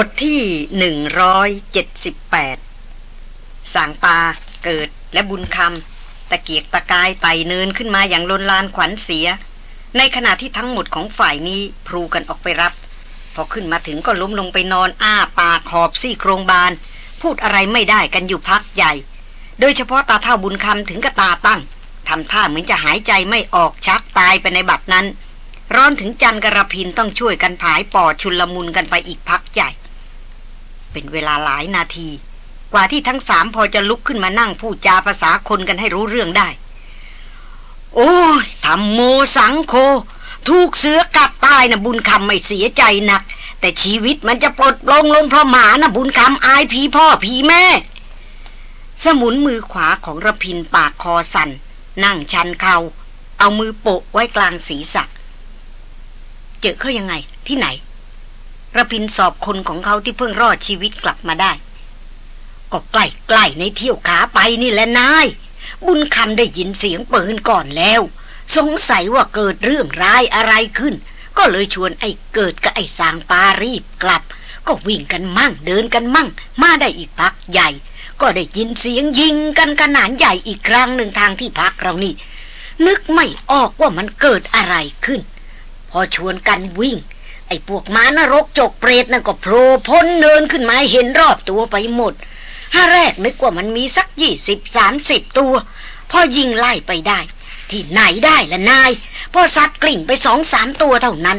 บทที่หนึ่งร้อยเจ็ดสิบแปดสางปา เกิดและบุญคำตะเกียกตะกายไต่เนินขึ้นมาอย่างลนลานขวัญเสีย ในขณะที่ทั้งหมดของฝ่ายนี้พลูกันออกไปรับ พอขึ้นมาถึงก็ล้มลงไปนอนอ้าปากขอบซี่โครงบาน พูดอะไรไม่ได้กันอยู่พักใหญ่ โดยเฉพาะตาเท่าบุญคำถึงกับตาตั้งทำท่าเหมือนจะหายใจไม่ออกชักตายไปในบัดนั้น ร้อนถึงจันกระพินต้องช่วยกันผายปอดชุนลมุนกันไปอีกพักใหญ่ เป็นเวลาหลายนาที กว่าที่ทั้งสามพอจะลุกขึ้นมานั่งพูดจาภาษาคนกันให้รู้เรื่องได้ โอ้ยทำโมสังโค ถูกเสือกัดตายนะบุญคำไม่เสียใจนัก แต่ชีวิตมันจะปลดปลงลงเพราะหมานะบุญคำอายผีพ่อผีแม่ สมุนมือขวาของระพินปากคอสัน่นนั่งชันเขาเอามือโปะไว้กลางศีรษะเจอเขายังไงที่ไหน ระพินสอบคนของเขาที่เพิ่งรอดชีวิตกลับมาได้ ก็ใกล้ๆในเที่ยวขาไปนี่แหละนาย บุญคำได้ยินเสียงปืนก่อนแล้ว สงสัยว่าเกิดเรื่องร้ายอะไรขึ้น ก็เลยชวนไอ้เกิดกับไอ้สางปารีบกลับ ก็วิ่งกันมั่งเดินกันมั่ง มาได้อีกพักใหญ่ ก็ได้ยินเสียงยิงกันขนาดใหญ่อีกครั้งหนึ่งทางที่พักเรานี่นึกไม่ออกว่ามันเกิดอะไรขึ้น พอชวนกันวิ่ง ไอ้พวกม้านรกจกเปรตนั่นก็โผล่พ้นเนินขึ้นมาเห็นรอบตัวไปหมดถ้าแรกนึกว่ามันมีสักยี่สิบสามสิบตัว พอยิงไล่ไปได้ ที่ไหนได้ละนาย พอซัดกลิ่งไปสองสามตัวเท่านั้น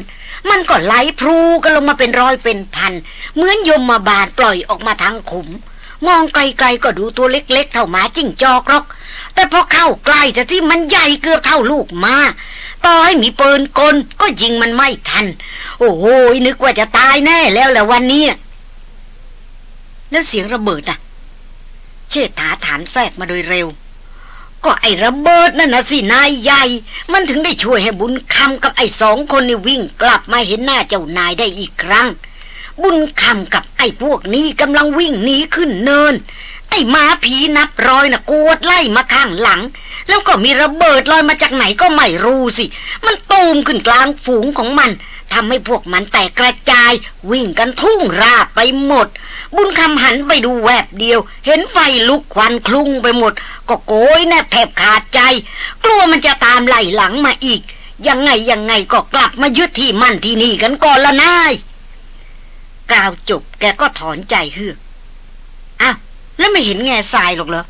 มันก็ไหลพลูกันลงมาเป็นร้อยเป็นพัน เหมือนยมมาบาดปล่อยออกมาทางขุม มองไกลๆก็ดูตัวเล็กๆ เท่าหมาจิ้งจอกหรอก แต่พอเข้าใกล้จะที่มันใหญ่เกือบเท่าลูกมา ต่อให้มีปืนกลก็ยิงมันไม่ทัน โอ้โหนึกว่าจะตายแน่แล้วแหละวันนี้ แล้วเสียงระเบิดอะ เชษฐาถามแทรกมาโดยเร็ว ก็ไอ้ระเบิดนั่นนะสินายใหญ่ มันถึงได้ช่วยให้บุญคำกับไอ้สองคนนี่วิ่งกลับมาเห็นหน้าเจ้านายได้อีกครั้ง บุญคำกับไอ้พวกนี้กำลังวิ่งหนีขึ้นเนิน ไอ้ม้าผีนับร้อยนะ่ะกวดไล่มาข้างหลัง แล้วก็มีระเบิดลอยมาจากไหนก็ไม่รู้สิ มันตูมขึ้นกลางฝูงของมันทำให้พวกมันแตกกระจาย วิ่งกันทุ่งราบไปหมด บุญคำหันไปดูแวบเดียว เห็นไฟลุกควันคลุ้งไปหมด ก็โกยแนบแทบขาดใจ กลัวมันจะตามไล่หลังมาอีก ยังไงยังไงก็กลับมายึดที่มั่นที่นี่กันก่อนละนายกล่าวจบแกก็ถอนใจเฮือกอ้าว แล้วไม่เห็นแง่ทรายหรอกเหรอ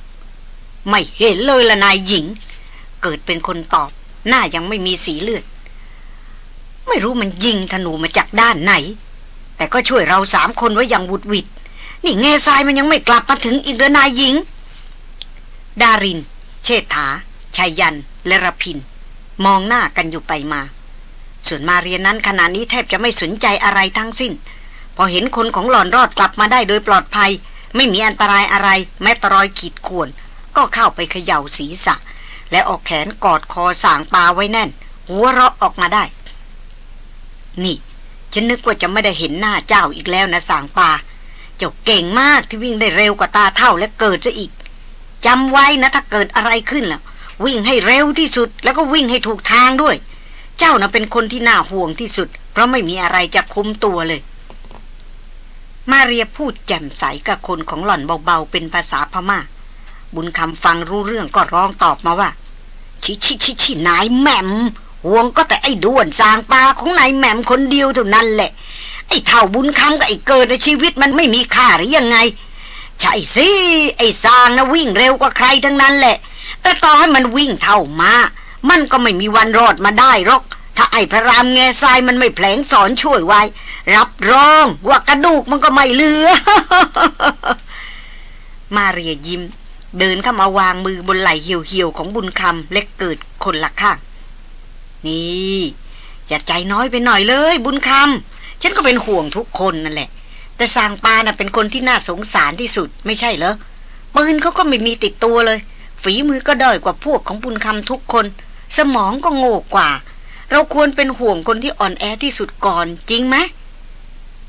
ไม่เห็นเลยละนายหญิง เกิดเป็นคนตอบ หน้ายังไม่มีสีเลือด ไม่รู้มันยิงธนูมาจากด้านไหน แต่ก็ช่วยเราสามคนไว้อย่างบุดวิด นี่แง่ทรายมันยังไม่กลับมาถึงอีกเลยนายหญิง ดาริน เชษฐาชายัน และระพิน มองหน้ากันอยู่ไปมา ส่วนมาเรียนนั้นขณะนี้แทบจะไม่สนใจอะไรทั้งสิ้น พอเห็นคนของหลอนรอดกลับมาได้โดยปลอดภัย ไม่มีอันตรายอะไรแม้ตรอยขีดข่วน ก็เข้าไปเขย่าศีรษะ และออกแขนกอดคอสางปลาไว้แน่น หัวเราะออกมาได้ นี่ ฉันนึกว่าจะไม่ได้เห็นหน้าเจ้าอีกแล้วนะสางปลาเจ้าเก่งมากที่วิ่งได้เร็วกว่าตาเท่าและเกิดจะอีกจำไว้นะถ้าเกิดอะไรขึ้นล่ะ วิ่งให้เร็วที่สุด แล้วก็วิ่งให้ถูกทางด้วย เจ้าน่ะเป็นคนที่น่าห่วงที่สุด เพราะไม่มีอะไรจะคุ้มตัวเลย มาเรียพูดแจ่มใสกับคนของหล่อนเบาๆ เป็นภาษาพมา่า บุญคำฟังรู้เรื่องก็ร้องตอบมาว่า ชิชิชิชินายแหม่มห่วงก็แต่ไอ้ด้วนสางปลาของนายแหม่มคนเดียวเท่านั้นแหละ ไอ้เท่าบุญคำกับไอ้เกิดในชีวิตมันไม่มีค่าหรือยังไง ใช่สิ ไอ้สางนะวิ่งเร็วกว่าใครทั้งนั้นแหละ แต่ต่อให้มันวิ่งเท่ามา มันก็ไม่มีวันรอดมาได้หรอก ถ้าไอ้พระรามแง่ทรายมันไม่แผลงสอนช่วยไว้ รับรองว่ากระดูกมันก็ไม่เหลือ มาเรียยิ้ม เดินเข้ามาวางมือบนไหล่เหี่ยวๆของบุญคำเล็กเกิดคนละข้าง นี่ อย่าใจน้อยไปหน่อยเลย บุญคำฉันก็เป็นห่วงทุกคนนั่นแหละ แต่สางปาน่ะเป็นคนที่น่าสงสารที่สุดไม่ใช่เหรอปืนเขาก็ไม่มีติดตัวเลย ฝีมือก็ด้อยกว่าพวกของบุญคำทุกคน สมองก็โง่กว่า เราควรเป็นห่วงคนที่อ่อนแอที่สุดก่อนจริงไหม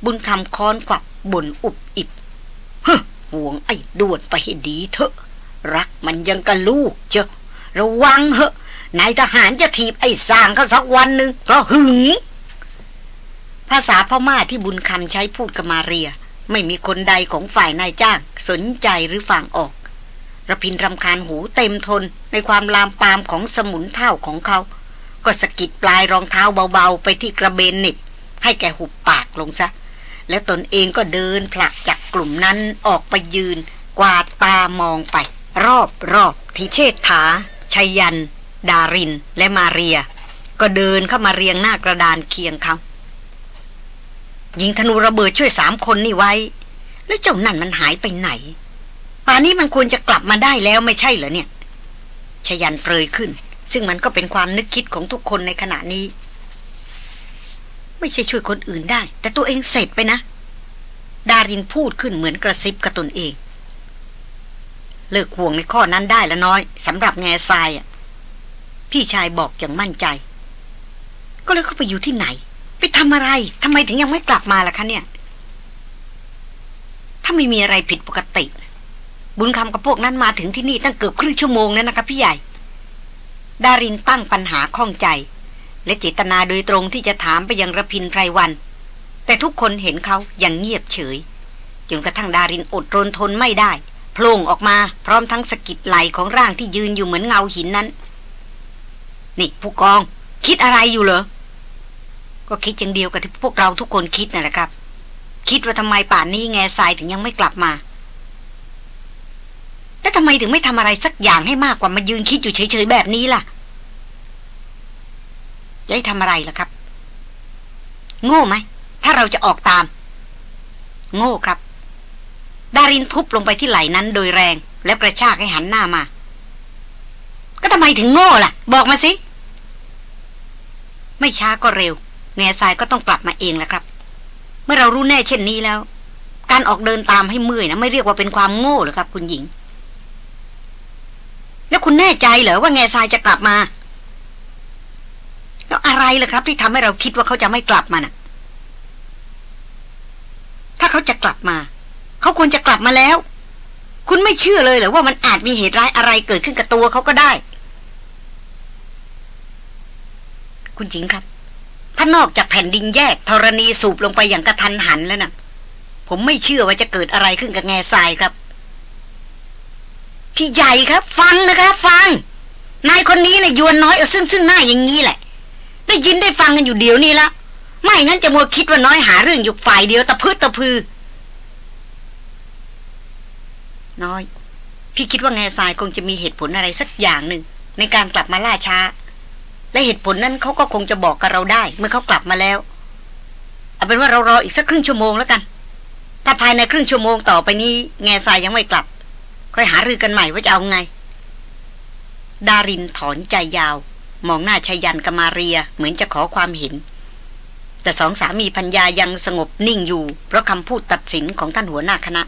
บุญคำค้อนกวับบ่นอุบอิบฮห่วงไอ้ด่วนไปให้ดีเถอะ รักมันยังกะลูกเจ้าระวังเหอะนายทหารจะถีบไอ้สางเขาสักวันหนึ่งเพราะหึง ภาษาพม่าที่บุญคำใช้พูดกับมาเรีย ไม่มีคนใดของฝ่ายนายจ้าง สนใจหรือฟังออกระพินรำคาญหูเต็มทนในความลามปามของสมุนเท่าของเขา ก็สกิดปลายรองเท้าเบาๆ ไปที่กระเบนนิบให้แกหุบปากลงซะ แล้วตนเองก็เดินผลักจากกลุ่มนั้นออกไปยืน กวาดตามองไป รอบรอบที่เชษฐาชัยยัน ดาริน และมาเรีย ก็เดินเข้ามาเรียงหน้ากระดานเคียงเขายิงธนูระเบิดช่วยสามคนนี่ไว้ แล้วเจ้านั่นมันหายไปไหนป่านนี้มันควรจะกลับมาได้แล้วไม่ใช่เหรอเนี่ยชยันเปรยขึ้น ซึ่งมันก็เป็นความนึกคิดของทุกคนในขณะนี้ ไม่ใช่ช่วยคนอื่นได้ แต่ตัวเองเสร็จไปนะ ดารินพูดขึ้นเหมือนกระซิบกับตนเอง เลิกห่วงในข้อนั้นได้ละน้อยสำหรับแง่ทรายอะ พี่ชายบอกอย่างมั่นใจ ก็เลยเขาไปอยู่ที่ไหน ไปทำอะไรทำไมถึงยังไม่กลับมาล่ะคะเนี่ย ถ้าไม่มีอะไรผิดปกติบุญคำกับพวกนั้นมาถึงที่นี่ตั้งเกือบครึ่งชั่วโมงแล้วนะครับพี่ใหญ่ ดารินตั้งปัญหาข้องใจ และเจตนาโดยตรงที่จะถามไปยังระพินไพรวัน แต่ทุกคนเห็นเขาอย่างเงียบเฉยจนกระทั่งดารินอดรนทนไม่ได้โผล่ออกมาพร้อมทั้งสกิดไหลของร่างที่ยืนอยู่เหมือนเงาหินนั้น นี่ผู้กอง คิดอะไรอยู่เหรอ ก็คิดอย่างเดียวกับที่พวกเราทุกคนคิดนั่นแหละครับ คิดว่าทำไมป่านนี้แง่ทรายถึงยังไม่กลับมา แล้วทำไมถึงไม่ทำอะไรสักอย่างให้มากกว่ามายืนคิดอยู่เฉยๆแบบนี้ล่ะ จะให้ทำอะไรล่ะครับ โง่ไหม ถ้าเราจะออกตาม โง่ครับ ดารินทุบลงไปที่ไหล่นั้นโดยแรง แล้วกระชากให้หันหน้ามา ก็ทำไมถึงโง่ล่ะ บอกมาสิ ไม่ช้าก็เร็ว แง่ทรายก็ต้องกลับมาเองแหละครับ เมื่อเรารู้แน่เช่นนี้แล้ว การออกเดินตามให้เมื่อยนะไม่เรียกว่าเป็นความโง่หรอครับ คุณหญิง แล้วคุณแน่ใจเหรอว่าแง่ทรายจะกลับมา แล้วอะไรล่ะครับ ที่ทำให้เราคิดว่าเขาจะไม่กลับมาน่ะ ถ้าเขาจะกลับมา เขาควรจะกลับมาแล้ว คุณไม่เชื่อเลยเหรอว่ามันอาจมีเหตุร้ายอะไรเกิดขึ้นกับตัวเขาก็ได้ คุณจิงครับ ถ้านอกจากแผ่นดินแยกธรณีสูบลงไปอย่างกระทันหันแล้วนะ่ะ ผมไม่เชื่อว่าจะเกิดอะไรขึ้นกับแง่ทรายครับ พี่ใหญ่ครับ ฟังนะครับ ฟัง นายคนนี้นะ่ะยวนน้อยเอาซึ่งซึ่งหน้าอย่างนี้แหละ ได้ยินได้ฟังกันอยู่เดี๋ยวนี้ละไม่งั้นจะมัวคิดว่าน้อยหาเรื่องอยู่ฝ่ายเดียวตะพื้ตะพือ น้อย พี่คิดว่าแง่ทรายคงจะมีเหตุผลอะไรสักอย่างหนึ่งในการกลับมาล่าช้า และเหตุผลนั้นเขาก็คงจะบอกกับเราได้ เมื่อเขากลับมาแล้ว เอาเป็นว่าเรารออีกสักครึ่งชั่วโมงแล้วกัน ถ้าภายในครึ่งชั่วโมงต่อไปนี้ แง่ทรายยังไม่กลับ ค่อยหารือกันใหม่ว่าจะเอาไง ดารินถอนใจยาว มองหน้าชายันกมาเรียเหมือนจะขอความเห็น แต่สองสามีพัญญายังสงบนิ่งอยู่ เพราะคำพูดตัดสินของท่านหัวหน้าคณะ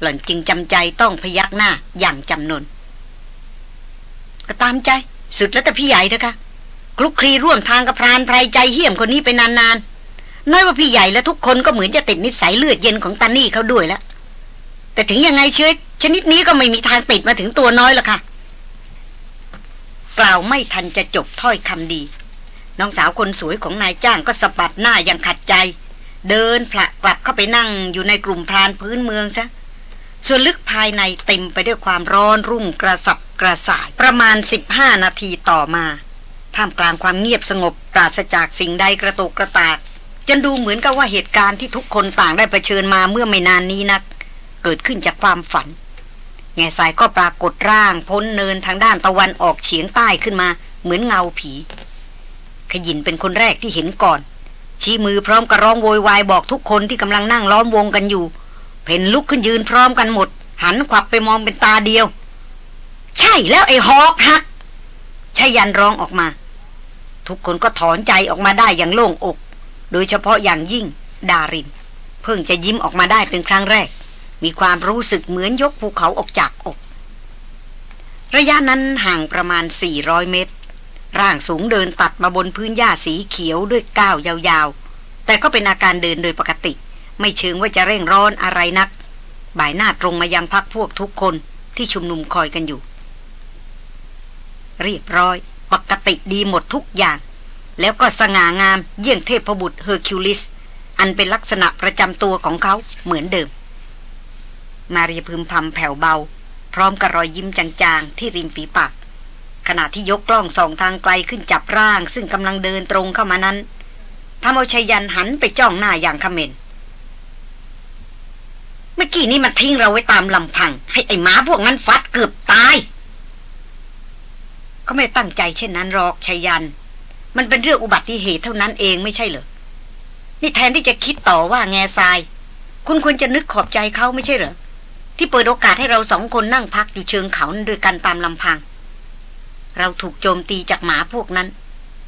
หล่อนจึงจำใจต้องพยักหน้าอย่างจำนนก็ตามใจ สุดแล้วแต่พี่ใหญ่เถอะค่ะคลุกคลีร่วมทางกับพรานไพรใจเหี้ยมคนนี้ไปนานๆน้อยว่าพี่ใหญ่และทุกคนก็เหมือนจะติดนิสัยเลือดเย็นของตานี่เขาด้วยแล้วแต่ถึงยังไงเชื้อ ชนิดนี้ก็ไม่มีทางติดมาถึงตัวน้อยหรอกค่ะ กล่าวไม่ทันจะจบถ้อยคำดี น้องสาวคนสวยของนายจ้างก็สะบัดหน้าอย่างขัดใจ เดินผละกลับเข้าไปนั่งอยู่ในกลุ่มพรานพื้นเมืองซะส่วนลึกภายในเต็มไปด้วยความร้อนรุ่มกระสับกระส่ายประมาณ 15 นาทีต่อมาท่ามกลางความเงียบสงบปราศจากสิ่งใดกระตุกกระตากจนดูเหมือนกับว่าเหตุการณ์ที่ทุกคนต่างได้เผชิญมาเมื่อไม่นานนี้นัก เกิดขึ้นจากความฝัน แง่สายก็ปรากฏร่างพ้นเนินทางด้านตะวันออกเฉียงใต้ขึ้นมา เหมือนเงาผี ขยินเป็นคนแรกที่เห็นก่อน ชี้มือพร้อมกระร้องโวยวายบอกทุกคนที่กำลังนั่งล้อมวงกันอยู่ เพนลุกขึ้นยืนพร้อมกันหมด หันขวับไปมองเป็นตาเดียว ใช่แล้วไอ้ฮอกฮักชายันร้องออกมา ทุกคนก็ถอนใจออกมาได้อย่างโล่งอก โดยเฉพาะอย่างยิ่งดาริน เพิ่งจะยิ้มออกมาได้เป็นครั้งแรก มีความรู้สึกเหมือนยกภูเขาออกจากอก ระยะนั้นห่างประมาณ 400 เมตร ร่างสูงเดินตัดมาบนพื้นหญ้าสีเขียวด้วยก้าวยาวๆ แต่ก็เป็นอาการเดินโดยปกติ ไม่เชิงว่าจะเร่งร้อนอะไรนัก บ่ายหน้าตรงมายังพักพวกทุกคนที่ชุมนุมคอยกันอยู่ เรียบร้อย ปกติดีหมดทุกอย่าง แล้วก็สง่างามเยี่ยงเทพบุตรเฮอร์คิวลิส อันเป็นลักษณะประจำตัวของเขาเหมือนเดิม มาเรียพึมพำแผ่วเบา พร้อมกับรอยยิ้มจางๆ ที่ริมฝีปาก ขณะที่ยกกล้องส่องทางไกลขึ้นจับร่าง ซึ่งกำลังเดินตรงเข้ามานั้นทำเอาชายันหันไปจ้องหน้าอย่างขมเมนเมื่อกี้นี้มันทิ้งเราไว้ตามลำพัง ให้ไอ้หมาพวกนั้นฟัดเกือบตาย ก็ไม่ตั้งใจเช่นนั้นหรอกชายัน มันเป็นเรื่องอุบัติเหตุเท่านั้นเองไม่ใช่เหรอ นี่แทนที่จะคิดต่อว่าแง่ทราย คุณควรจะนึกขอบใจเขาไม่ใช่เหรอ ที่เปิดโอกาสให้เราสองคนนั่งพักอยู่เชิงเขาด้วยกันตามลำพัง เราถูกโจมตีจากหมาพวกนั้น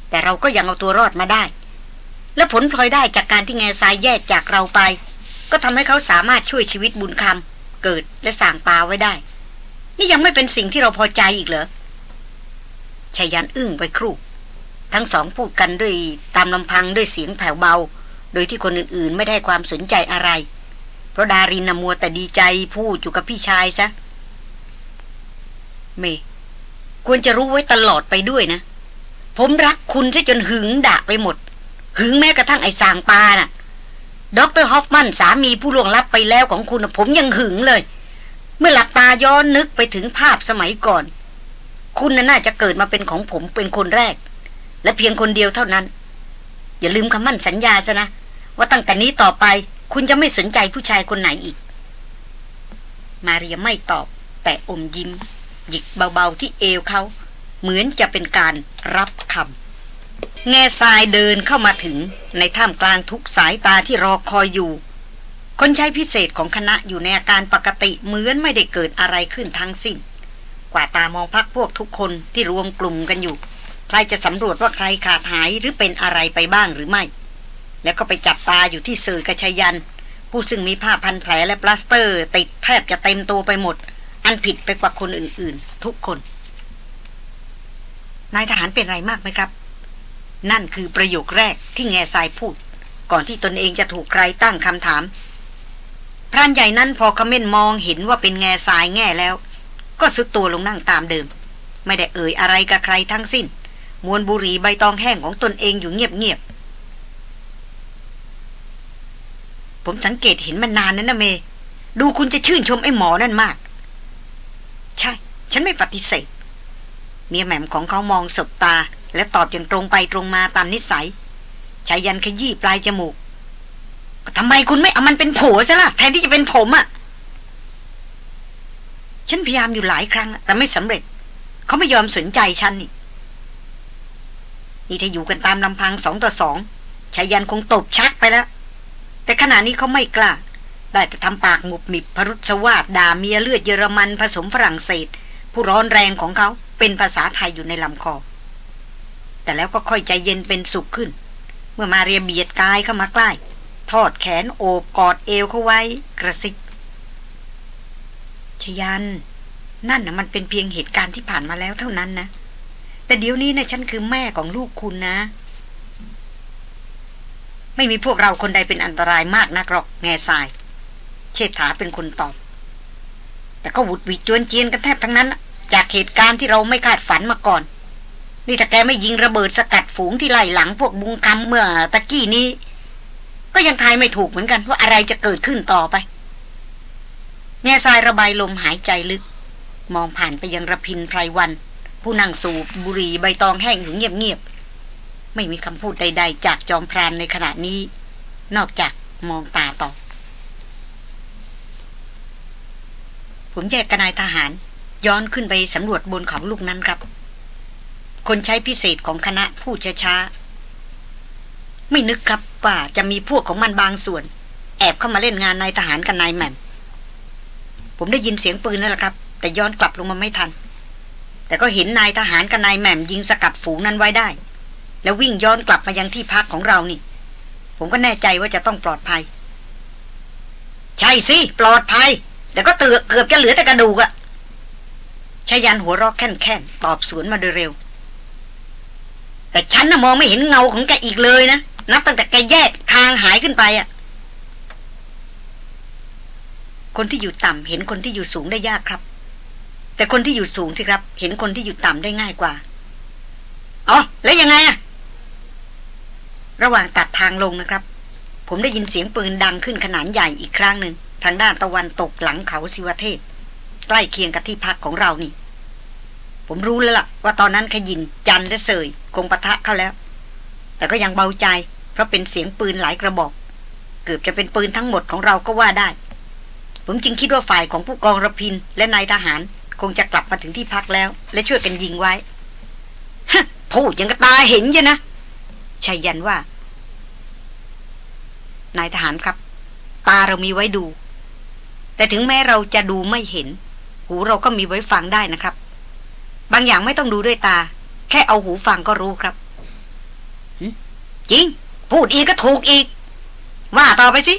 แต่เราก็ยังเอาตัวรอดมาได้ และผลพลอยได้จากการที่แง่ทรายแยกจากเราไป ก็ทำให้เขาสามารถช่วยชีวิตบุญคำเกิดและสางปาไว้ได้ นี่ยังไม่เป็นสิ่งที่เราพอใจอีกเหรอชายันอึ้งไปครู่ ทั้งสองพูดกันด้วยตามลำพังด้วยเสียงแผ่วเบา โดยที่คนอื่นๆ ไม่ได้ความสนใจอะไร เพราะดารินนมัวแต่ดีใจพูดอยู่กับพี่ชายซะ เม ควรจะรู้ไว้ตลอดไปด้วยนะ ผมรักคุณซะจนหึงด่าไปหมด หึงแม้กระทั่งไอ้สางปาน่ะดรฮอฟมันสามีผู้ล่วงลับไปแล้วของคุณผมยังหึงเลย เมื่อหลับตาย้อนนึกไปถึงภาพสมัยก่อน คุณน่าจะเกิดมาเป็นของผมเป็นคนแรก และเพียงคนเดียวเท่านั้น อย่าลืมคำมั่นสัญญาซะนะ ว่าตั้งแต่นี้ต่อไป คุณจะไม่สนใจผู้ชายคนไหนอีก มาเรียไม่ตอบ แต่อมยิ้ม หยิกเบาๆที่เอวเขา เหมือนจะเป็นการรับคำแง่ทรายเดินเข้ามาถึง ในท่ามกลางทุกสายตาที่รอคอยอยู่ คนใช้พิเศษของคณะอยู่ในอาการปกติเหมือนไม่ได้เกิดอะไรขึ้นทั้งสิ้น กว่าตามองพักพวกทุกคนที่รวมกลุ่มกันอยู่ ใครจะสำรวจว่าใครขาดหายหรือเป็นอะไรไปบ้างหรือไม่ แล้วก็ไปจับตาอยู่ที่สื่อกระชยัน ผู้ซึ่งมีผ้าพันแผลและปลาสเตอร์ ติดแทบจะเต็มตัวไปหมด อันผิดไปกว่าคนอื่นๆ ทุกคน นายทหารเป็นไรมากไหมครับ นั่นคือประโยคแรกที่แง่ทรายพูด ก่อนที่ตนเองจะถูกใครตั้งคำถามพรานใหญ่นั้นพอคอมเมนมองเห็นว่าเป็นแง่ทรายแง่แล้ว ก็สุดตัวลงนั่งตามเดิม ไม่ได้เอ่ยอะไรกับใครทั้งสิ้นมวนบุหรี่ใบตองแห้งของตนเองอยู่เงียบๆ ผมสังเกตเห็นมันนานนั้นนะเม ดูคุณจะชื่นชมไอ้หมอนั่นมาก ใช่ ฉันไม่ปฏิเสธ เมียแหม่มของเขามองสบตา และตอบอย่างตรงไปตรงมาตามนิสัยชายันขยี้ปลายจมูกทำไมคุณไม่เอามันเป็นผัวซะล่ะแทนที่จะเป็นผมอะ่ะ ฉันพยายามอยู่หลายครั้ง แต่ไม่สำเร็จ เขาไม่ยอมสนใจฉันนี่นี่ถ้าอยู่กันตามลำพังสองต่อสองชายันคงตบชักไปแล้ว แต่ขณะนี้เขาไม่กล้า ได้แต่ทำปากหมุบหมิบพรุษวาดด่าเมียเลือดเยอรมันผสมฝรั่งเศส ผู้ร้อนแรงของเขาเป็นภาษาไทยอยู่ในลำคอ แต่แล้วก็ค่อยใจเย็นเป็นสุขขึ้น เมื่อมาเรียเบียดกายเข้ามาใกล้ทอดแขนโอบกอดเอวเขาไว้กระซิบชยัน นั่นนะมันเป็นเพียงเหตุการณ์ที่ผ่านมาแล้วเท่านั้นนะ แต่เดี๋ยวนี้นะฉันคือแม่ของลูกคุณนะ ไม่มีพวกเราคนใดเป็นอันตรายมากนักหรอกแง่ทราย เชษฐาเป็นคนตอบ แต่ก็วุดหวิดจวนเจียนกันแทบทั้งนั้น จากเหตุการณ์ที่เราไม่คาดฝันมาก่อน นี่ถ้าแกไม่ยิงระเบิดสกัดฝูงที่ไล่หลังพวกบุงคำเมื่อตะกี้นี้ ก็ยังทายไม่ถูกเหมือนกันว่าอะไรจะเกิดขึ้นต่อไป แง่ทรายระบายลมหายใจลึก มองผ่านไปยังระพินไพรวัน ผู้นั่งสูบบุหรี่ใบตองแห้งอยู่เงียบๆ ไม่มีคำพูดใด ๆ จากจอมพรานในขณะนี้ นอกจากมองตาต่อ ผมแยกกนายทหาร ย้อนขึ้นไปสำรวจบนเขาลูกนั้นครับ คนใช้พิเศษของคณะพูดช้าๆไม่นึกครับว่าจะมีพวกของมันบางส่วน แอบเข้ามาเล่นงานนายทหารกับนายแหม่มผมได้ยินเสียงปืนนั่นแหละครับ แต่ย้อนกลับลงมาไม่ทัน แต่ก็เห็นนายทหารกับนายแหม่มยิงสกัดฝูงนั้นไว้ได้ แล้ววิ่งย้อนกลับมายังที่พักของเรานี่ ผมก็แน่ใจว่าจะต้องปลอดภัย ใช่สิ ปลอดภัย แต่ก็เตือเกือบจะเหลือแต่กระดูกอะชายันหัวรอกแค่นๆตอบสวนมาโดยเร็ว แต่ฉันน่ะมองไม่เห็นเงาของแกอีกเลยนะ นับตั้งแต่แกแยกทางหายขึ้นไปอะคนที่อยู่ต่ำเห็นคนที่อยู่สูงได้ยากครับ แต่คนที่อยู่สูงสิครับ เห็นคนที่อยู่ต่ำได้ง่ายกว่าอ๋อแล้วยังไงอะ ระหว่างตัดทางลงนะครับ ผมได้ยินเสียงปืนดังขึ้นขนาดใหญ่อีกครั้งหนึ่งทางด้านตะวันตกหลังเขาสิวเทพ ใกล้เคียงกับที่พักของเรานี่ ผมรู้แล้วล่ะ ว่าตอนนั้นขยินจันและเสยคงปะทะเข้าแล้ว แต่ก็ยังเบาใจ เพราะเป็นเสียงปืนหลายกระบอก เกือบจะเป็นปืนทั้งหมดของเราก็ว่าได้ ผมจึงคิดว่าฝ่ายของผู้กองระพินและนายทหารคงจะกลับมาถึงที่พักแล้ว และช่วยกันยิงไว้พูดยังกระตาเห็นใช่นะ ชัยยันว่านายทหารครับ ตาเรามีไว้ดู แต่ถึงแม้เราจะดูไม่เห็น หูเราก็มีไว้ฟังได้นะครับ บางอย่างไม่ต้องดูด้วยตา แค่เอาหูฟังก็รู้ครับจริง พูดอีกก็ถูกอีก ว่าต่อไปสิ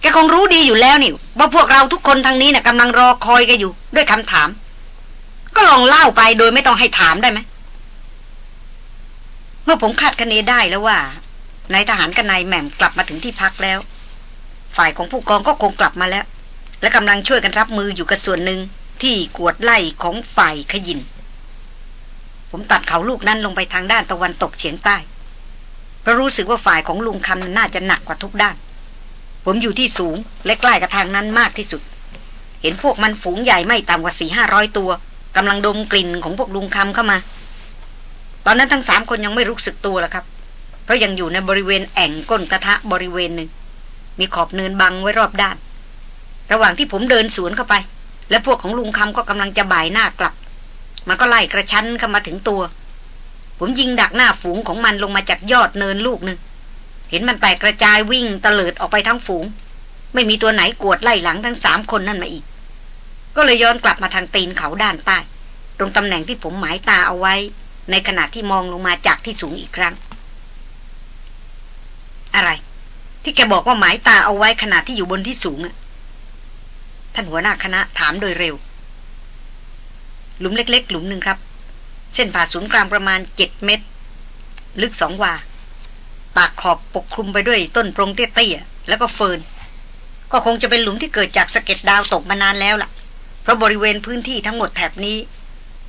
แกคงรู้ดีอยู่แล้วนี่ว่าพวกเราทุกคนทางนี้นะ่ะกำลังรอคอยแกอยู่ด้วยคำถาม ก็ลองเล่าไปโดยไม่ต้องให้ถามได้ไหม เมื่อผมคาดคะเนได้แล้วว่านายทหารกับนายแหม่มกลับมาถึงที่พักแล้ว ฝ่ายของผู้กองก็คงกลับมาแล้ว และกำลังช่วยกันรับมืออยู่กับส่วนหนึ่งที่กวดไล่ของฝ่ายขยิน ผมตัดเขาลูกนั้นลงไปทางด้านตะวันตกเฉียงใต้เพราะรู้สึกว่าฝ่ายของลุงคำน่าจะหนักกว่าทุกด้าน ผมอยู่ที่สูงและใกล้กับทางนั้นมากที่สุด เห็นพวกมันฝูงใหญ่ไม่ต่ำกว่าสี่ห้าร้อยตัวกำลังดมกลิ่นของพวกลุงคำเข้ามา ตอนนั้นทั้งสามคนยังไม่รู้สึกตัวแล้วครับ เพราะยังอยู่ในบริเวณแอ่งก้นกระทะบริเวณหนึ่ง มีขอบเนินบังไว้รอบด้าน ระหว่างที่ผมเดินสวนเข้าไป และพวกของลุงคำก็กำลังจะบ่ายหน้ากลับ มันก็ไล่กระชั้นเข้ามาถึงตัว ผมยิงดักหน้าฝูงของมันลงมาจากยอดเนินลูกหนึ่ง เห็นมันแตกกระจายวิ่งเตลิดออกไปทั้งฝูง ไม่มีตัวไหนกวดไล่หลังทั้งสามคนนั่นมาอีก ก็เลยย้อนกลับมาทางตีนเขาด้านใต้ ตรงตำแหน่งที่ผมหมายตาเอาไว้ ในขณะที่มองลงมาจากที่สูงอีกครั้ง อะไร ที่แกบอกว่าหมายตาเอาไว้ขณะที่อยู่บนที่สูงอะท่านหัวหน้าคณะถามโดยเร็ว หลุมเล็ก ๆ หลุมหนึ่งครับ เส้นผ่าศูนย์กลางประมาณเจ็ดเมตร ลึกสองวา ปากขอบปกคลุมไปด้วยต้นโปรงเตี้ยๆแล้วก็เฟิร์นก็คงจะเป็นหลุมที่เกิดจากสะเก็ดดาวตกมานานแล้วล่ะ เพราะบริเวณพื้นที่ทั้งหมดแถบนี้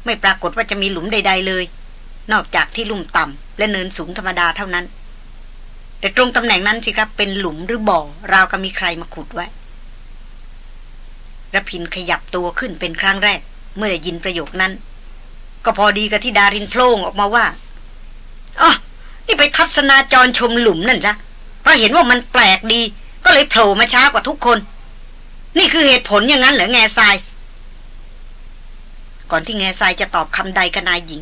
ไม่ปรากฏว่าจะมีหลุมใด ๆเลย นอกจากที่ลุ่มต่ำและเนินสูงธรรมดาเท่านั้น แต่ตรงตำแหน่งนั้นสิครับเป็นหลุมหรือบ่อราวกับมีใครมาขุดไว้ระพินขยับตัวขึ้นเป็นครั้งแรก เมื่อได้ยินประโยคนั้น ก็พอดีกับที่ดารินโพล่งออกมาว่าอ๋อนี่ไปทัศนาจรชมหลุมนั่นจ้ะเพราะเห็นว่ามันแปลกดี ก็เลยโผล่มาช้ากว่าทุกคน นี่คือเหตุผลอย่างนั้นเหรอแง่ทราย ก่อนที่แง่ทรายจะตอบคำใดกับนายหญิง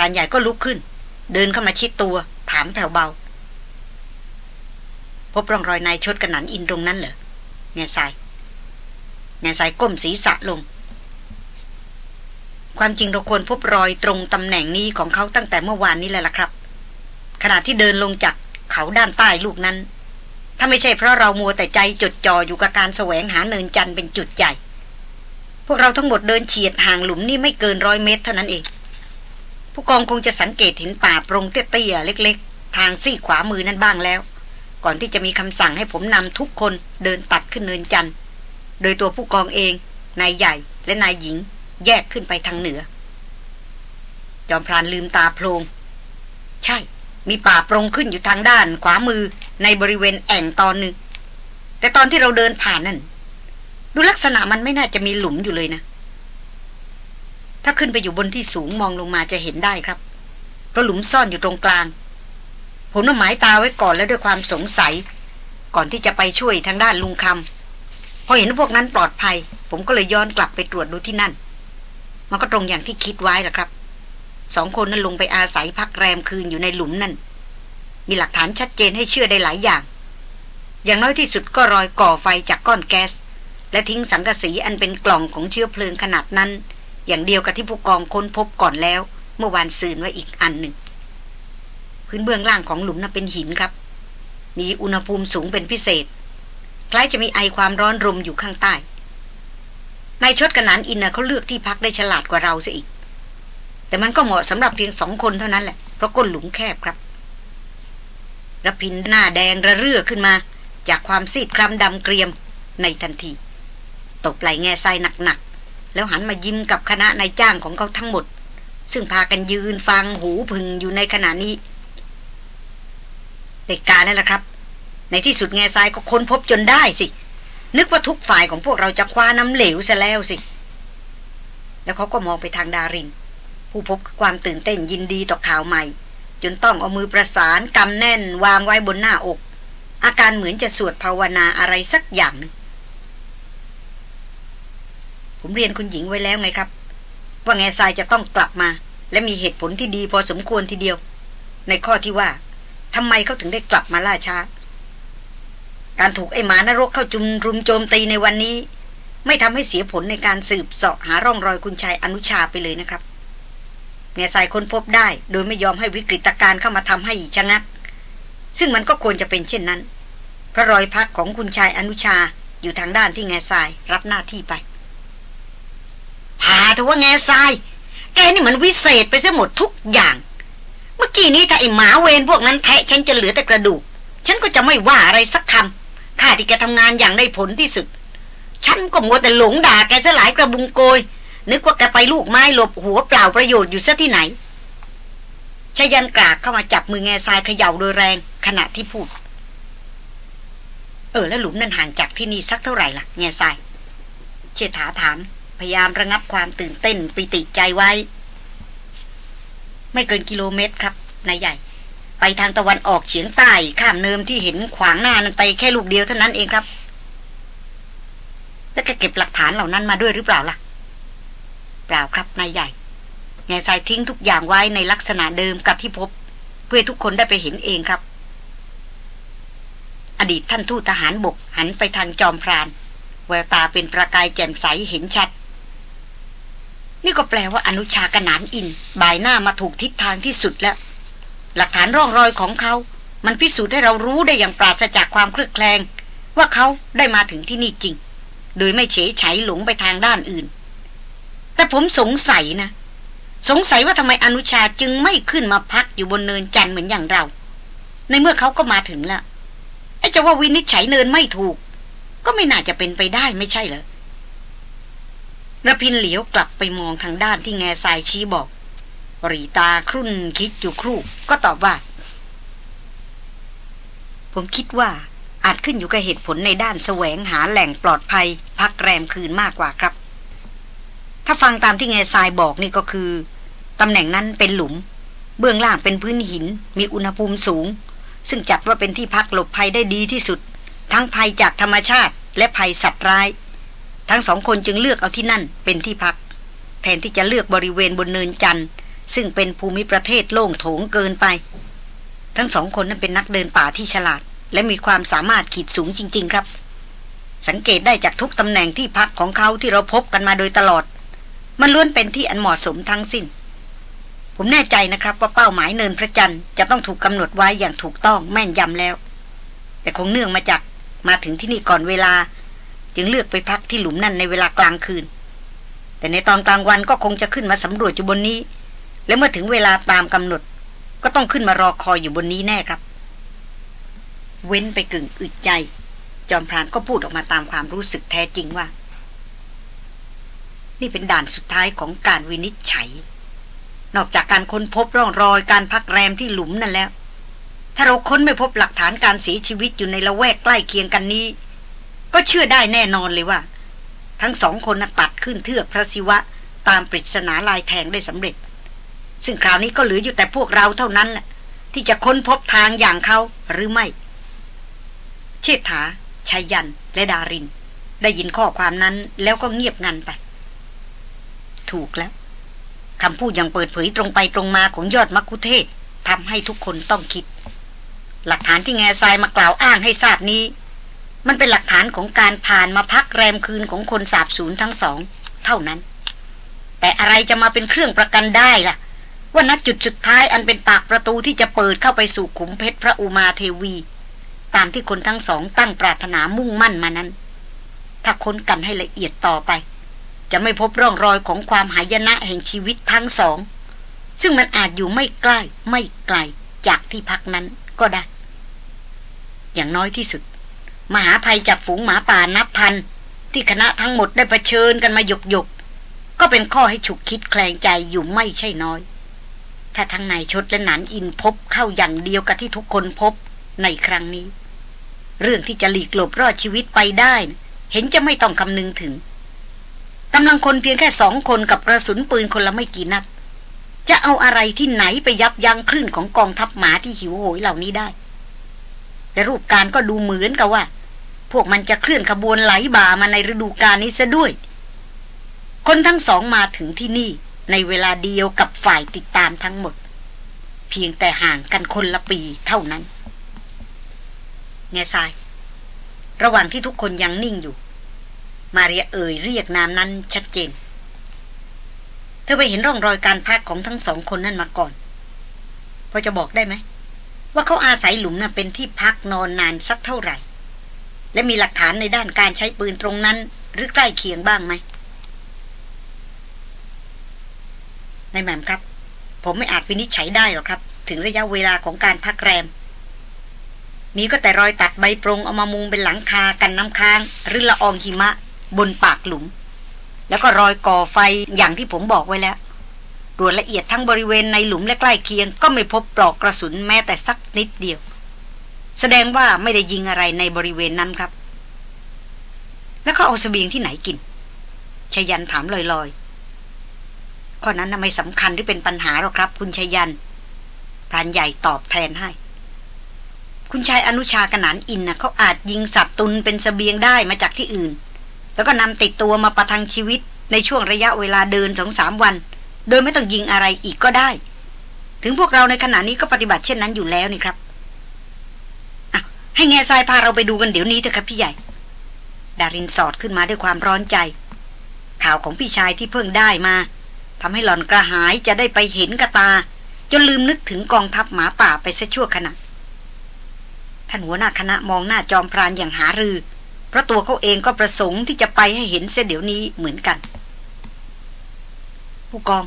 รานใหญ่ก็ลุกขึ้น เดินเข้ามาชิดตัว ถามแผ่วเบา พบร่องรอยนายชดกระหนันอินตรงนั้นเหรอแง่ทรายแง่ทรายก้มศีรษะลง ความจริงเราควรพบรอยตรงตำแหน่งนี้ของเขาตั้งแต่เมื่อวานนี้แล้วล่ะครับ ขณะที่เดินลงจากเขาด้านใต้ลูกนั้น ถ้าไม่ใช่เพราะเรามัวแต่ใจจดจ่ออยู่กับการแสวงหาเนินจันเป็นจุดใหญ่ พวกเราทั้งหมดเดินเฉียดห่างหลุมนี่ไม่เกินร้อยเมตรเท่านั้นเอง ผู้กองคงจะสังเกตเห็นป่าโปรงเตี้ยๆเล็ก ๆ ทางซี่ขวามือนั้นบ้างแล้ว ก่อนที่จะมีคำสั่งให้ผมนำทุกคนเดินตัดขึ้นเนินจันทร์โดยตัวผู้กองเองนายใหญ่และนายหญิงแยกขึ้นไปทางเหนือ จอมพรานลืมตาโพลงใช่ มีป่าโปรงขึ้นอยู่ทางด้านขวามือในบริเวณแอ่งตอนหนึ่งแต่ตอนที่เราเดินผ่านนั่น ดูลักษณะมันไม่น่าจะมีหลุมอยู่เลยนะ ถ้าขึ้นไปอยู่บนที่สูงมองลงมาจะเห็นได้ครับ เพราะหลุมซ่อนอยู่ตรงกลาง ผมน่ะหมายตาไว้ก่อนแล้วด้วยความสงสัย ก่อนที่จะไปช่วยทางด้านลุงคำพอเห็นพวกนั้นปลอดภัย ผมก็เลยย้อนกลับไปตรวจดูที่นั่น มันก็ตรงอย่างที่คิดไว้แหละครับ สองคนนั้นลงไปอาศัยพักแรมคืนอยู่ในหลุมนั่น มีหลักฐานชัดเจนให้เชื่อได้หลายอย่าง อย่างน้อยที่สุดก็รอยก่อไฟจากก้อนแก๊สและทิ้งสังกะสีอันเป็นกล่องของเชื้อเพลิงขนาดนั้น อย่างเดียวกับที่ผู้กองค้นพบก่อนแล้ว เมื่อวานซืนไว้อีกอันหนึ่ง พื้นเบื้องล่างของหลุมนั้นเป็นหินครับ มีอุณหภูมิสูงเป็นพิเศษ คล้ายจะมีไอความร้อนรมอยู่ข้างใต้นายชดกระนันอินนะเขาเลือกที่พักได้ฉลาดกว่าเราซะอีก แต่มันก็เหมาะสำหรับเพียงสองคนเท่านั้นแหละ เพราะก้นหลุมแคบครับระพินหน้าแดงระเรื่อขึ้นมา จากความซีดคล้ำดำเกรียมในทันทีตกไหลแง่ไส้หนัก แล้วหันมายิ้มกับคณะนายจ้างของเขาทั้งหมด ซึ่งพากันยืนฟังหูพึงอยู่ในขณะนี้เด็กการแล้วล่ะครับ ในที่สุดแง่ทรายก็ค้นพบจนได้สิ นึกว่าทุกฝ่ายของพวกเราจะคว้าน้ำเหลวซะแล้วสิ แล้วเขาก็มองไปทางดาริน ผู้พบความตื่นเต้นยินดีต่อข่าวใหม่ จนต้องเอามือประสานกำแน่นวางไว้บนหน้าอก อาการเหมือนจะสวดภาวนาอะไรสักอย่างหนึ่ง ผมเรียนคุณหญิงไว้แล้วไงครับ ว่าแง่ทรายจะต้องกลับมา และมีเหตุผลที่ดีพอสมควรทีเดียว ในข้อที่ว่าทำไมเขาถึงได้กลับมาล่าช้า การถูกไอ้หมานรกเข้าจุมรุมโจมตีในวันนี้ ไม่ทำให้เสียผลในการสืบเสาะหาร่องรอยคุณชายอนุชาไปเลยนะครับแง่ทรายค้นพบได้ โดยไม่ยอมให้วิกฤตการณ์เข้ามาทำให้ชะงัก ซึ่งมันก็ควรจะเป็นเช่นนั้นเพราะรอยพักของคุณชายอนุชาอยู่ทางด้านที่แง่ทรายรับหน้าที่ไป พาเถอะว่าแง่ทราย แกนี่มันวิเศษไปซะหมดทุกอย่าง เมื่อกี้นี้ถ้าไอหมาเวนพวกนั้นแทะฉันจะเหลือแต่กระดูก ฉันก็จะไม่ว่าอะไรสักคำข้าที่แกทำงานอย่างได้ผลที่สุด ฉันก็มัวแต่หลงด่าแกซะหลายกระบุงโกย นึกว่าแกไปลูกไม้หลบหัวเปล่าประโยชน์อยู่ซะที่ไหนชายันกรากเข้ามาจับมือแง่ทรายเขย่าโดยแรงขณะที่พูด เออแล้วหลุมนั้นห่างจากที่นี่สักเท่าไหร่ล่ะ แง่ทราย เชษฐาถาม พยายามระงับความตื่นเต้นปิติใจไว้ ไม่เกินกิโลเมตรครับนายใหญ่ ไปทางตะวันออกเฉียงใต้ข้ามเนิมที่เห็นขวางหน้านั้นไปแค่ลูกเดียวเท่านั้นเองครับ แล้วก็เก็บหลักฐานเหล่านั้นมาด้วยหรือเปล่าล่ะ เปล่าครับนายใหญ่แง่ทรายทิ้งทุกอย่างไว้ในลักษณะเดิมกับที่พบ เพื่อทุกคนได้ไปเห็นเองครับ อดีตท่านทูตทหารบกหันไปทางจอมพราน แววตาเป็นประกายแจ่มใสเห็นชัด นี่ก็แปลว่าอนุชากนานอินบายหน้ามาถูกทิศทางที่สุดแล้ว หลักฐานร่องรอยของเขา มันพิสูจน์ให้เรารู้ได้อย่างปราศจากความเครือบแคลง ว่าเขาได้มาถึงที่นี่จริง โดยไม่เฉยไฉหลงไปทางด้านอื่น แต่ผมสงสัยนะ สงสัยว่าทำไมอนุชาจึงไม่ขึ้นมาพักอยู่บนเนินจันเหมือนอย่างเรา ในเมื่อเขาก็มาถึงแล้วไอ้จะว่าวินิจฉัยเนินไม่ถูก ก็ไม่น่าจะเป็นไปได้ไม่ใช่เหรอ ระพินเหลียวกลับไปมองทางด้านที่แง่ทรายชี้บอก รีตาครุ่นคิดอยู่ครู่ ก็ตอบว่า ผมคิดว่าอาจขึ้นอยู่กับเหตุผลในด้านแสวงหาแหล่งปลอดภัย พักแรมคืนมากกว่าครับ ถ้าฟังตามที่แง่ทรายบอกนี่ก็คือตำแหน่งนั้นเป็นหลุม เบื้องล่างเป็นพื้นหิน มีอุณหภูมิสูง ซึ่งจัดว่าเป็นที่พักหลบภัยได้ดีที่สุด ทั้งภัยจากธรรมชาติ และภัยสัตว์ร้าย ทั้งสองคนจึงเลือกเอาที่นั่นเป็นที่พัก แทนที่จะเลือกบริเวณบนเนินจันทร์ซึ่งเป็นภูมิประเทศโล่งโถงเกินไป ทั้งสองคนนั้นเป็นนักเดินป่าที่ฉลาด และมีความสามารถขีดสูงจริง ๆ ครับ สังเกตได้จากทุกตำแหน่งที่พักของเขาที่เราพบกันมาโดยตลอด มันล้วนเป็นที่อันเหมาะสมทั้งสิ้น ผมแน่ใจนะครับว่าเป้าหมายเนินพระจันทร์จะต้องถูกกำหนดไว้อย่างถูกต้องแม่นยำแล้ว แต่คงเนื่องมาจากมาถึงที่นี่ก่อนเวลา จึงเลือกไปพักที่หลุมนั่นในเวลากลางคืน แต่ในตอนกลางวันก็คงจะขึ้นมาสำรวจอยู่บนนี้ และเมื่อถึงเวลาตามกำหนด ก็ต้องขึ้นมารอคอยอยู่บนนี้แน่ครับ เว้นไปกึ่งอึดใจ จอมพรานก็พูดออกมาตามความรู้สึกแท้จริงว่า นี่เป็นด่านสุดท้ายของการวินิจฉัย นอกจากการค้นพบร่องรอยการพักแรมที่หลุมนั่นแล้ว ถ้าเราค้นไม่พบหลักฐานการเสียชีวิตอยู่ในละแวกใกล้เคียงกันนี้ ก็เชื่อได้แน่นอนเลยว่า ทั้งสองคนนตัดขึ้นเทือกพระศิวะ ตามปริศนาลายแทงได้สำเร็จ ซึ่งคราวนี้ก็เหลืออยู่แต่พวกเราเท่านั้นแหละที่จะค้นพบทางอย่างเขาหรือไม่ เชษฐาชายัน และดาริน ได้ยินข้อความนั้นแล้วก็เงียบงันไป ถูกแล้วคำพูดอย่างเปิดเผยตรงไปตรงมาของยอดมักคุเทศทำให้ทุกคนต้องคิด หลักฐานที่แง่ทรายมากล่าวอ้างให้ทราบนี้ มันเป็นหลักฐานของการผ่านมาพักแรมคืนของคนสาบสูญทั้งสอง เท่านั้น แต่อะไรจะมาเป็นเครื่องประกันได้ล่ะ ว่าณจุดสุดท้ายอันเป็นปากประตูที่จะเปิดเข้าไปสู่ขุมเพชรพระอุมาเทวี ตามที่คนทั้งสองตั้งปรารถนามุ่งมั่นมานั้น ถ้าค้นกันให้ละเอียดต่อไป จะไม่พบร่องรอยของความหายนะแห่งชีวิตทั้งสอง ซึ่งมันอาจอยู่ไม่ใกล้ไม่ไกลจากที่พักนั้นก็ได้ อย่างน้อยที่สุด มหาภัยจากฝูงหมาป่านับพัน ที่คณะทั้งหมดได้เผชิญกันมาหยกหยกก็เป็นข้อให้ฉุกคิดแคลงใจอยู่ไม่ใช่น้อย ถ้าทั้งนายชดและหนานอินพบเข้าอย่างเดียวกับที่ทุกคนพบในครั้งนี้ เรื่องที่จะหลีกหลบรอดชีวิตไปได้ เห็นจะไม่ต้องคำนึงถึงกำลังคนเพียงแค่สองคนกับกระสุนปืนคนละไม่กี่นัดจะเอาอะไรที่ไหนไปยับยั้งคลื่นของกองทัพหมาที่หิวโหยเหล่านี้ได้แต่รูปการก็ดูเหมือนกับว่า พวกมันจะเคลื่อนขบวนไหลบ่ามาในฤดูกาลนี้ซะด้วย คนทั้งสองมาถึงที่นี่ในเวลาเดียวกับฝ่ายติดตามทั้งหมด เพียงแต่ห่างกันคนละปีเท่านั้นแง่ทราย ระหว่างที่ทุกคนยังนิ่งอยู่ มาเรียเอ่ยเรียกนามนั้นชัดเจน เธอไปเห็นร่องรอยการพักของทั้งสองคนนั่นมาก่อนพอจะบอกได้ไหม ว่าเขาอาศัยหลุมน่ะเป็นที่พักนอนนานสักเท่าไหร่ และมีหลักฐานในด้านการใช้ปืนตรงนั้น หรือใกล้เคียงบ้างไหมนายแหม่มครับ ผมไม่อาจวินิจฉัยได้หรอกครับ ถึงระยะเวลาของการพักแรม มีก็แต่รอยตัดใบปรงเอามามุงเป็นหลังคากันน้ำค้าง หรือละอองหิมะ บนปากหลุม แล้วก็รอยก่อไฟอย่างที่ผมบอกไว้แล้วรวจละเอียดทั้งบริเวณในหลุมและใกล้เคียง ก็ไม่พบปลอกกระสุนแม้แต่สักนิดเดียว แสดงว่าไม่ได้ยิงอะไรในบริเวณนั้นครับ แล้วเขาเอาสเสบียงที่ไหนกินชยันถามลอยๆ ข้อนั้นไม่สำคัญหรือเป็นปัญหาหรอกครับ คุณชยันพรานใหญ่ตอบแทนให้ คุณชายอนุชากนานอินนะเขาอาจยิงสัตว์ตุนเป็นสเสบียงได้มาจากที่อื่น แล้วก็นำติดตัวมาประทังชีวิตในช่วงระยะเวลาเดินสองสามวัน โดยไม่ต้องยิงอะไรอีกก็ได้ ถึงพวกเราในขณะนี้ก็ปฏิบัติเช่นนั้นอยู่แล้วนี่ครับ ให้แง่ทรายพาเราไปดูกันเดี๋ยวนี้เถอะครับพี่ใหญ่ ดารินสอดขึ้นมาด้วยความร้อนใจ ข่าวของพี่ชายที่เพิ่งได้มาทำให้หล่อนกระหายจะได้ไปเห็นกระตา จนลืมนึกถึงกองทัพหมาป่าไปซะชั่วขณะท่านหัวหน้าคณะมองหน้าจอมพรานอย่างหารือ เพราะตัวเขาเองก็ประสงค์ที่จะไปให้เห็นเสียเดี๋ยวนี้เหมือนกัน ผู้กอง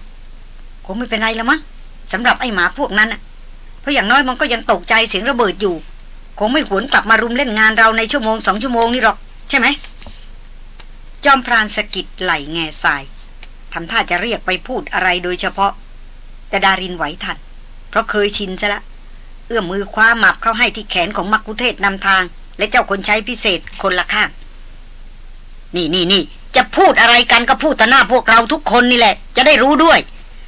คงไม่เป็นไรแล้วมั้งสำหรับไอ้หมาพวกนั้นเพราะอย่างน้อยมันก็ยังตกใจเสียงระเบิดอยู่ คงไม่หวนกลับมารุมเล่นงานเราในชั่วโมงสองชั่วโมงนี่หรอก ใช่ไหม จอมพรานสกิดไหลแง่ทรายทำท่าจะเรียกไปพูดอะไรโดยเฉพาะ แต่ดารินไหวทัน เพราะเคยชินซะละ เอื้อมมือคว้าหมับเข้าให้ที่แขนของมักคุเทศนำทาง และเจ้าคนใช้พิเศษคนละข้าง นี่นี่นี่จะพูดอะไรกันก็พูดต่อหน้าพวกเราทุกคนนี่แหละ จะได้รู้ด้วย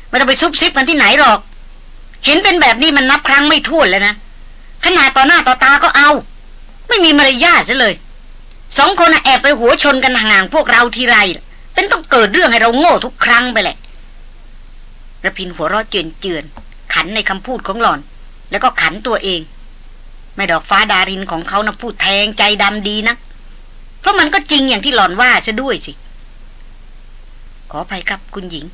ไม่ต้องไปซุบซิบกันที่ไหนหรอก เห็นเป็นแบบนี้มันนับครั้งไม่ถ้วนเลยนะ ขนาดต่อหน้าต่อตาก็เอา ไม่มีมารยาทซะเลย สองคนแอบไปหัวชนกันห่างพวกเราทีไร เป็นต้องเกิดเรื่องให้เราโง่ทุกครั้งไปแหละระพินหัวเราะเจือนเจือน ขันในคำพูดของหล่อน แล้วก็ขันตัวเอง ไม่ดอกฟ้าดารินของเขานะพูดแทงใจดำดีนะเพราะมันก็จริงอย่างที่หล่อนว่าซะด้วยสิ ขออภัยครับคุณหญิง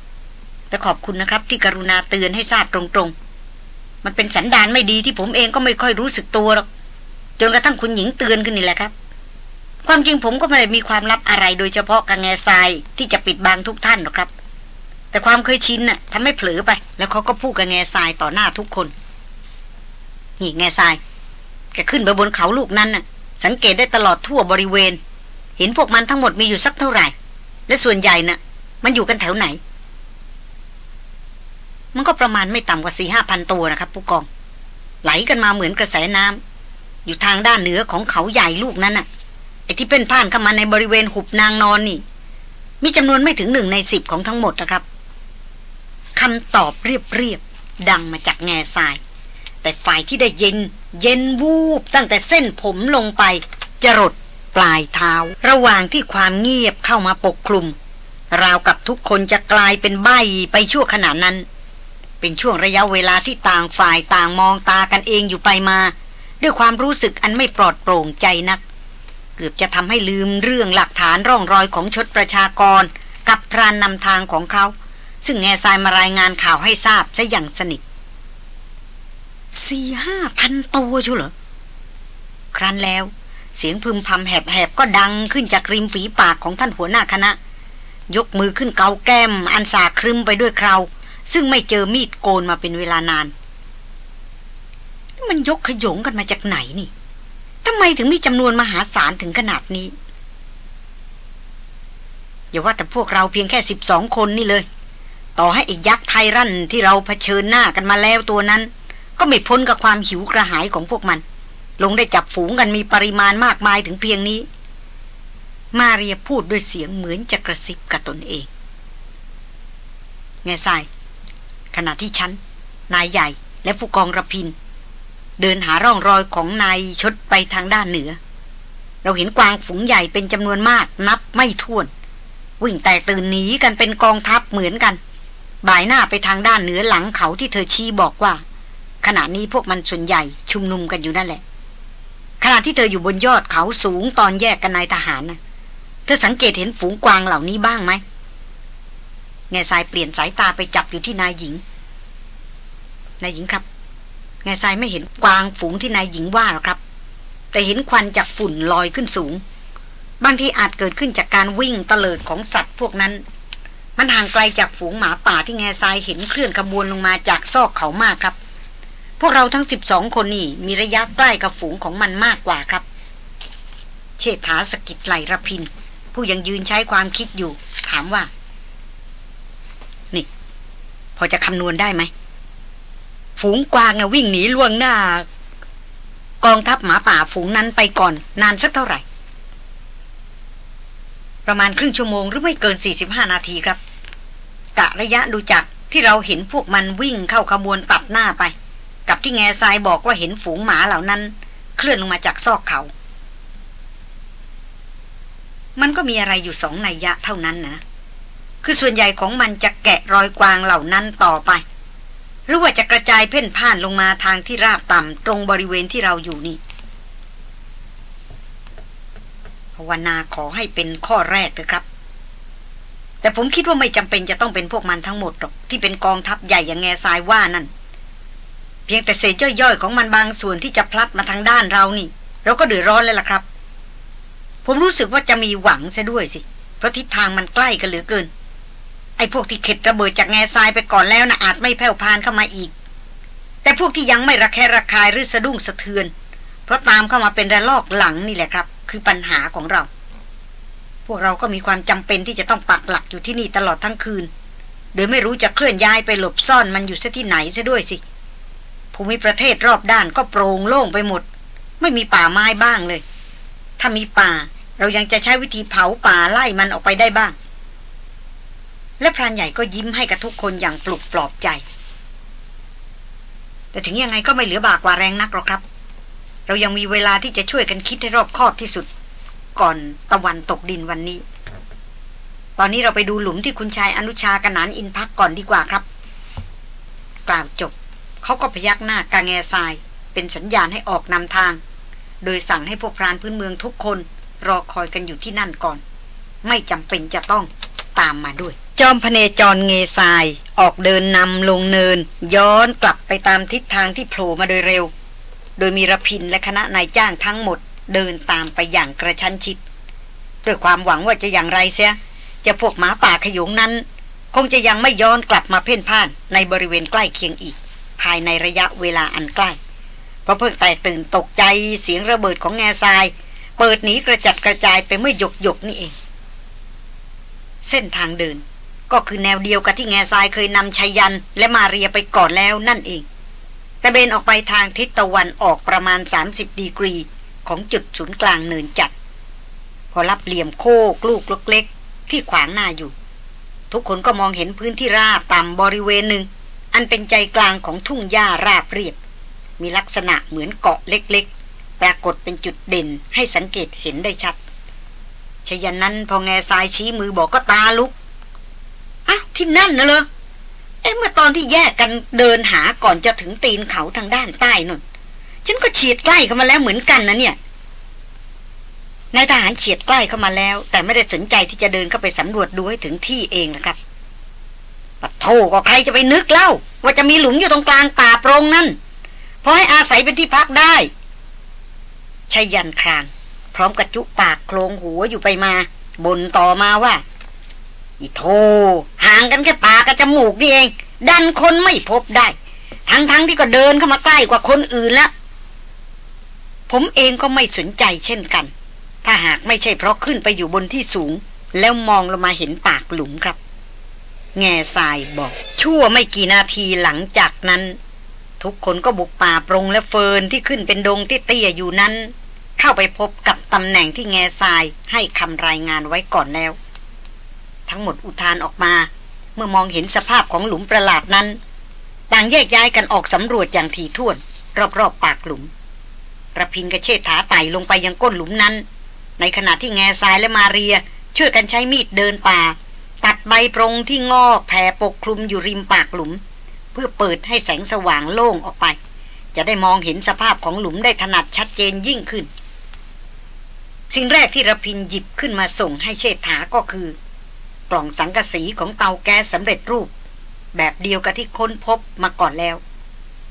และขอบคุณนะครับที่กรุณาเตือนให้ทราบตรงๆ มันเป็นสันดานไม่ดีที่ผมเองก็ไม่ค่อยรู้สึกตัวหรอกจนกระทั่งคุณหญิงเตือนขึ้นนี่แหละครับ ความจริงผมก็ไม่ได้มีความลับอะไรโดยเฉพาะกังแงทรายที่จะปิดบังทุกท่านหรอกครับ แต่ความเคยชินน่ะทำให้เผลอไป แล้วเขาก็พูดกับแงทรายต่อหน้าทุกคน นี่แงทรายแกขึ้นไปบนเขาลูกนั้นน่ะ สังเกตได้ตลอดทั่วบริเวณ เห็นพวกมันทั้งหมดมีอยู่สักเท่าไหร่ และส่วนใหญ่น่ะ มันอยู่กันแถวไหน มันก็ประมาณไม่ต่ำกว่าสี่ห้าพันตัวนะครับผู้กอง ไหลกันมาเหมือนกระแสน้ำอยู่ทางด้านเหนือของเขาใหญ่ลูกนั้นน่ะไอ้ที่เป็นผ่านเข้ามาในบริเวณหุบนางนอนนี่ มีจำนวนไม่ถึงหนึ่งในสิบของทั้งหมดนะครับคำตอบเรียบๆดังมาจากแง่ทราย แต่ฝ่ายที่ได้เย็น เย็นวูบตั้งแต่เส้นผมลงไปจรดปลายเท้า ระหว่างที่ความเงียบเข้ามาปกคลุม ราวกับทุกคนจะกลายเป็นใบไปชั่วขณะนั้น เป็นช่วงระยะเวลาที่ต่างฝ่ายต่างมองตากันเองอยู่ไปมา ด้วยความรู้สึกอันไม่ปลอดโปร่งใจนัก เกือบจะทำให้ลืมเรื่องหลักฐานร่องรอยของชดประชากร กับพรานนำทางของเขา ซึ่งแง่ทรายมารายงานข่าวให้ทราบซะอย่างสนิทสี่ห้าพันตัวชัวเหรอ ครั้นแล้ว เสียงพึมพำแหบๆ ก็ดังขึ้นจากริมฝีปากของท่านหัวหน้าคณะ ยกมือขึ้นเกาแก้ม อันสาครึมไปด้วยคราว ซึ่งไม่เจอมีดโกนมาเป็นเวลานาน มันยกขยงกันมาจากไหนนี่ทำไมถึงมีจำนวนมหาศาลถึงขนาดนี้ อย่าว่าแต่พวกเราเพียงแค่สิบสองคนนี่เลย ต่อให้อีกยักษ์ไทรันที่เราเผชิญหน้ากันมาแล้วตัวนั้น ก็ไม่พ้นกับความหิวกระหายของพวกมัน ลงได้จับฝูงกันมีปริมาณมากมายถึงเพียงนี้ มาเรียพูดด้วยเสียงเหมือนจะกระซิบกับตนเอง แง่ทราย ขณะที่ฉัน นายใหญ่และผู้กองระพิน เดินหาร่องรอยของนายชดไปทางด้านเหนือ เราเห็นกวางฝูงใหญ่เป็นจำนวนมากนับไม่ถ้วน วิ่งแต่ตื่นหนีกันเป็นกองทัพเหมือนกัน บ่ายหน้าไปทางด้านเหนือหลังเขาที่เธอชี้บอกว่า ขณะนี้พวกมันส่วนใหญ่ชุมนุมกันอยู่นั่นแหละ ขณะที่เธออยู่บนยอดเขาสูงตอนแยกกันนายทหารนะเธอสังเกตเห็นฝูงกวางเหล่านี้บ้างไหม แง่ทรายเปลี่ยนสายตาไปจับอยู่ที่นายหญิง นายหญิงครับ แง่ทรายไม่เห็นกวางฝูงที่นายหญิงว่าหรอกครับ แต่เห็นควันจากฝุ่นลอยขึ้นสูง บางทีอาจเกิดขึ้นจากการวิ่งเตลิดของสัตว์พวกนั้น มันห่างไกลจากฝูงหมาป่าที่แง่ทรายเห็นเคลื่อนขบวนลงมาจากซอกเขามากครับ พวกเราทั้งสิบสองคนนี่มีระยะใกล้กับฝูงของมันมากกว่าครับ เชษฐาสกิดไหลระพิน ผู้ยังยืนใช้ความคิดอยู่ ถามว่า อจะคำนวณได้ไหม ฝูงกวางวิ่งหนีล่วงหน้า กองทัพหมาป่าฝูงนั้นไปก่อนนานสักเท่าไหร่ ประมาณครึ่งชั่วโมงหรือไม่เกิน 45 นาทีครับ กะระยะดูจากที่เราเห็นพวกมันวิ่งเข้าขบวนตัดหน้าไป กับที่แง่ทรายบอกว่าเห็นฝูงหมาเหล่านั้น เคลื่อนลงมาจากซอกเขา มันก็มีอะไรอยู่สองนัยยะเท่านั้นนะ คือส่วนใหญ่ของมันจะแกะรอยกวางเหล่านั้นต่อไป หรือว่าจะกระจายเพ่นพ่านลงมาทางที่ราบต่ำตรงบริเวณที่เราอยู่นี่ภาวนาขอให้เป็นข้อแรกเถอะครับ แต่ผมคิดว่าไม่จำเป็นจะต้องเป็นพวกมันทั้งหมดหรอกที่เป็นกองทัพใหญ่อย่างแง่ทรายว่านั่น เพียงแต่เศษย่อยๆของมันบางส่วนที่จะพลัดมาทางด้านเรานี่ เราก็เดือดร้อนเลยล่ะครับ ผมรู้สึกว่าจะมีหวังซะด้วยสิ เพราะทิศทางมันใกล้กันเหลือเกิน ไอ้พวกที่เข็ดระเบิดจากแง่ทรายไปก่อนแล้วนะอาจไม่แผ่วพานเข้ามาอีก แต่พวกที่ยังไม่ระแคะระคายหรือสะดุ้งสะเทือน เพราะตามเข้ามาเป็นระลอกหลังนี่แหละครับ คือปัญหาของเรา พวกเราก็มีความจำเป็นที่จะต้องปักหลักอยู่ที่นี่ตลอดทั้งคืน โดยไม่รู้จะเคลื่อนย้ายไปหลบซ่อนมันอยู่ซะที่ไหนซะด้วยสิภูมิประเทศรอบด้านก็โปร่งโล่งไปหมด ไม่มีป่าไม้บ้างเลย ถ้ามีป่าเรายังจะใช้วิธีเผาป่าไล่มันออกไปได้บ้าง และพรานใหญ่ก็ยิ้มให้กับทุกคนอย่างปลุกปลอบใจ แต่ถึงยังไงก็ไม่เหลือบากกว่าแรงนักหรอกครับ เรายังมีเวลาที่จะช่วยกันคิดให้รอบคอบที่สุด ก่อนตะวันตกดินวันนี้ ตอนนี้เราไปดูหลุมที่คุณชายอนุชากนานอินพักก่อนดีกว่าครับ กล่าวจบเขาก็พยักหน้ากางแงทราย เป็นสัญญาณให้ออกนำทาง โดยสั่งให้พวกพรานพื้นเมืองทุกคน รอคอยกันอยู่ที่นั่นก่อน ไม่จำเป็นจะต้องตามมาด้วย จอมพเนจรเงทราย ออกเดินนำลงเนิน ย้อนกลับไปตามทิศทางที่โผล่มาโดยเร็ว โดยมีระพินและคณะนายจ้างทั้งหมด เดินตามไปอย่างกระชั้นชิดด้วยความหวังว่าจะอย่างไรเสีย จะพวกหมาป่าขยงนั้น คงจะยังไม่ย้อนกลับมาเพ่นพ่านในบริเวณใกล้เคียงอีก ภายในระยะเวลาอันใกล้ เพราะเพิ่งแต่ตื่นตกใจเสียงระเบิดของแง่ทราย เปิดหนีกระจัดกระจายไปเมื่อหยกหยกนี่เอง เส้นทางเดิน ก็คือแนวเดียวกับที่แง่ทรายเคยนำชัยยันและมาเรียไปก่อนแล้วนั่นเอง แต่เบนออกไปทางทิศตะวันออกประมาณ 30 ดีกรี ของจุดศูนย์กลางเนินจัด พอรับเหลี่ยมโคกลูกเล็กๆที่ขวางหน้าอยู่ ทุกคนก็มองเห็นพื้นที่ราบต่ำบริเวณหนึ่ง อันเป็นใจกลางของทุ่งหญ้าราบเรียบ มีลักษณะเหมือนเกาะเล็กๆ ปรากฏเป็นจุดเด่นให้สังเกตเห็นได้ชัดชยันนั้นพอแง่ทรายชี้มือบอกก็ตาลุก อ้าวที่นั่นนะเหรอเอ๊ะเมื่อตอนที่แยกกันเดินหาก่อนจะถึงตีนเขาทางด้านใต้นนฉันก็เฉียดใกล้เข้ามาแล้วเหมือนกันนะเนี่ยนายทหารเฉียดใกล้เข้ามาแล้ว แต่ไม่ได้สนใจที่จะเดินเข้าไปสำรวจดูให้ถึงที่เองนะครับปะโทก็ใครจะไปนึกเล่า ว่าจะมีหลุมอยู่ตรงกลางป่าโปรงนั่นพอให้อาศัยเป็นที่พักได้ชายันคราง พร้อมกับจุปากโครงหัวอยู่ไปมาบนต่อมาว่า อีโท ห่างกันแค่ปากกับจมูกนี่เอง ดันคนไม่พบได้ ทั้งๆทที่ก็เดินเข้ามาใกล้กว่าคนอื่นแล้ว ผมเองก็ไม่สนใจเช่นกัน ถ้าหากไม่ใช่เพราะขึ้นไปอยู่บนที่สูง แล้วมองลงมาเห็นปากหลุมครับ แง่ทรายบอก ชั่วไม่กี่นาทีหลังจากนั้นททุกคนก็บุกป่าปรงและเฟินที่ขึ้นเป็นดงที่เตี้ยอยู่นั้น เข้าไปพบกับตำแหน่งที่แง่ทรายให้คำรายงานไว้ก่อนแล้วทั้งหมดอุทานออกมา เมื่อมองเห็นสภาพของหลุมประหลาดนั้น ต่างแยกย้ายกันออกสำรวจอย่างถี่ถ้วน รอบๆปากหลุมระพินกระเชษฐาไต่ลงไปยังก้นหลุมนั้น ในขณะที่แง่ทรายและมาเรีย ช่วยกันใช้มีดเดินป่า ตัดใบปรงที่งอกแผ่ปกคลุมอยู่ริมปากหลุม เพื่อเปิดให้แสงสว่างโล่งออกไป จะได้มองเห็นสภาพของหลุมได้ถนัดชัดเจนยิ่งขึ้น สิ่งแรกที่ระพินหยิบขึ้นมาส่งให้เชษฐาก็คือ กล่องสังกะสีของเตาแก๊สสำเร็จรูป แบบเดียวกับที่ค้นพบมาก่อนแล้ว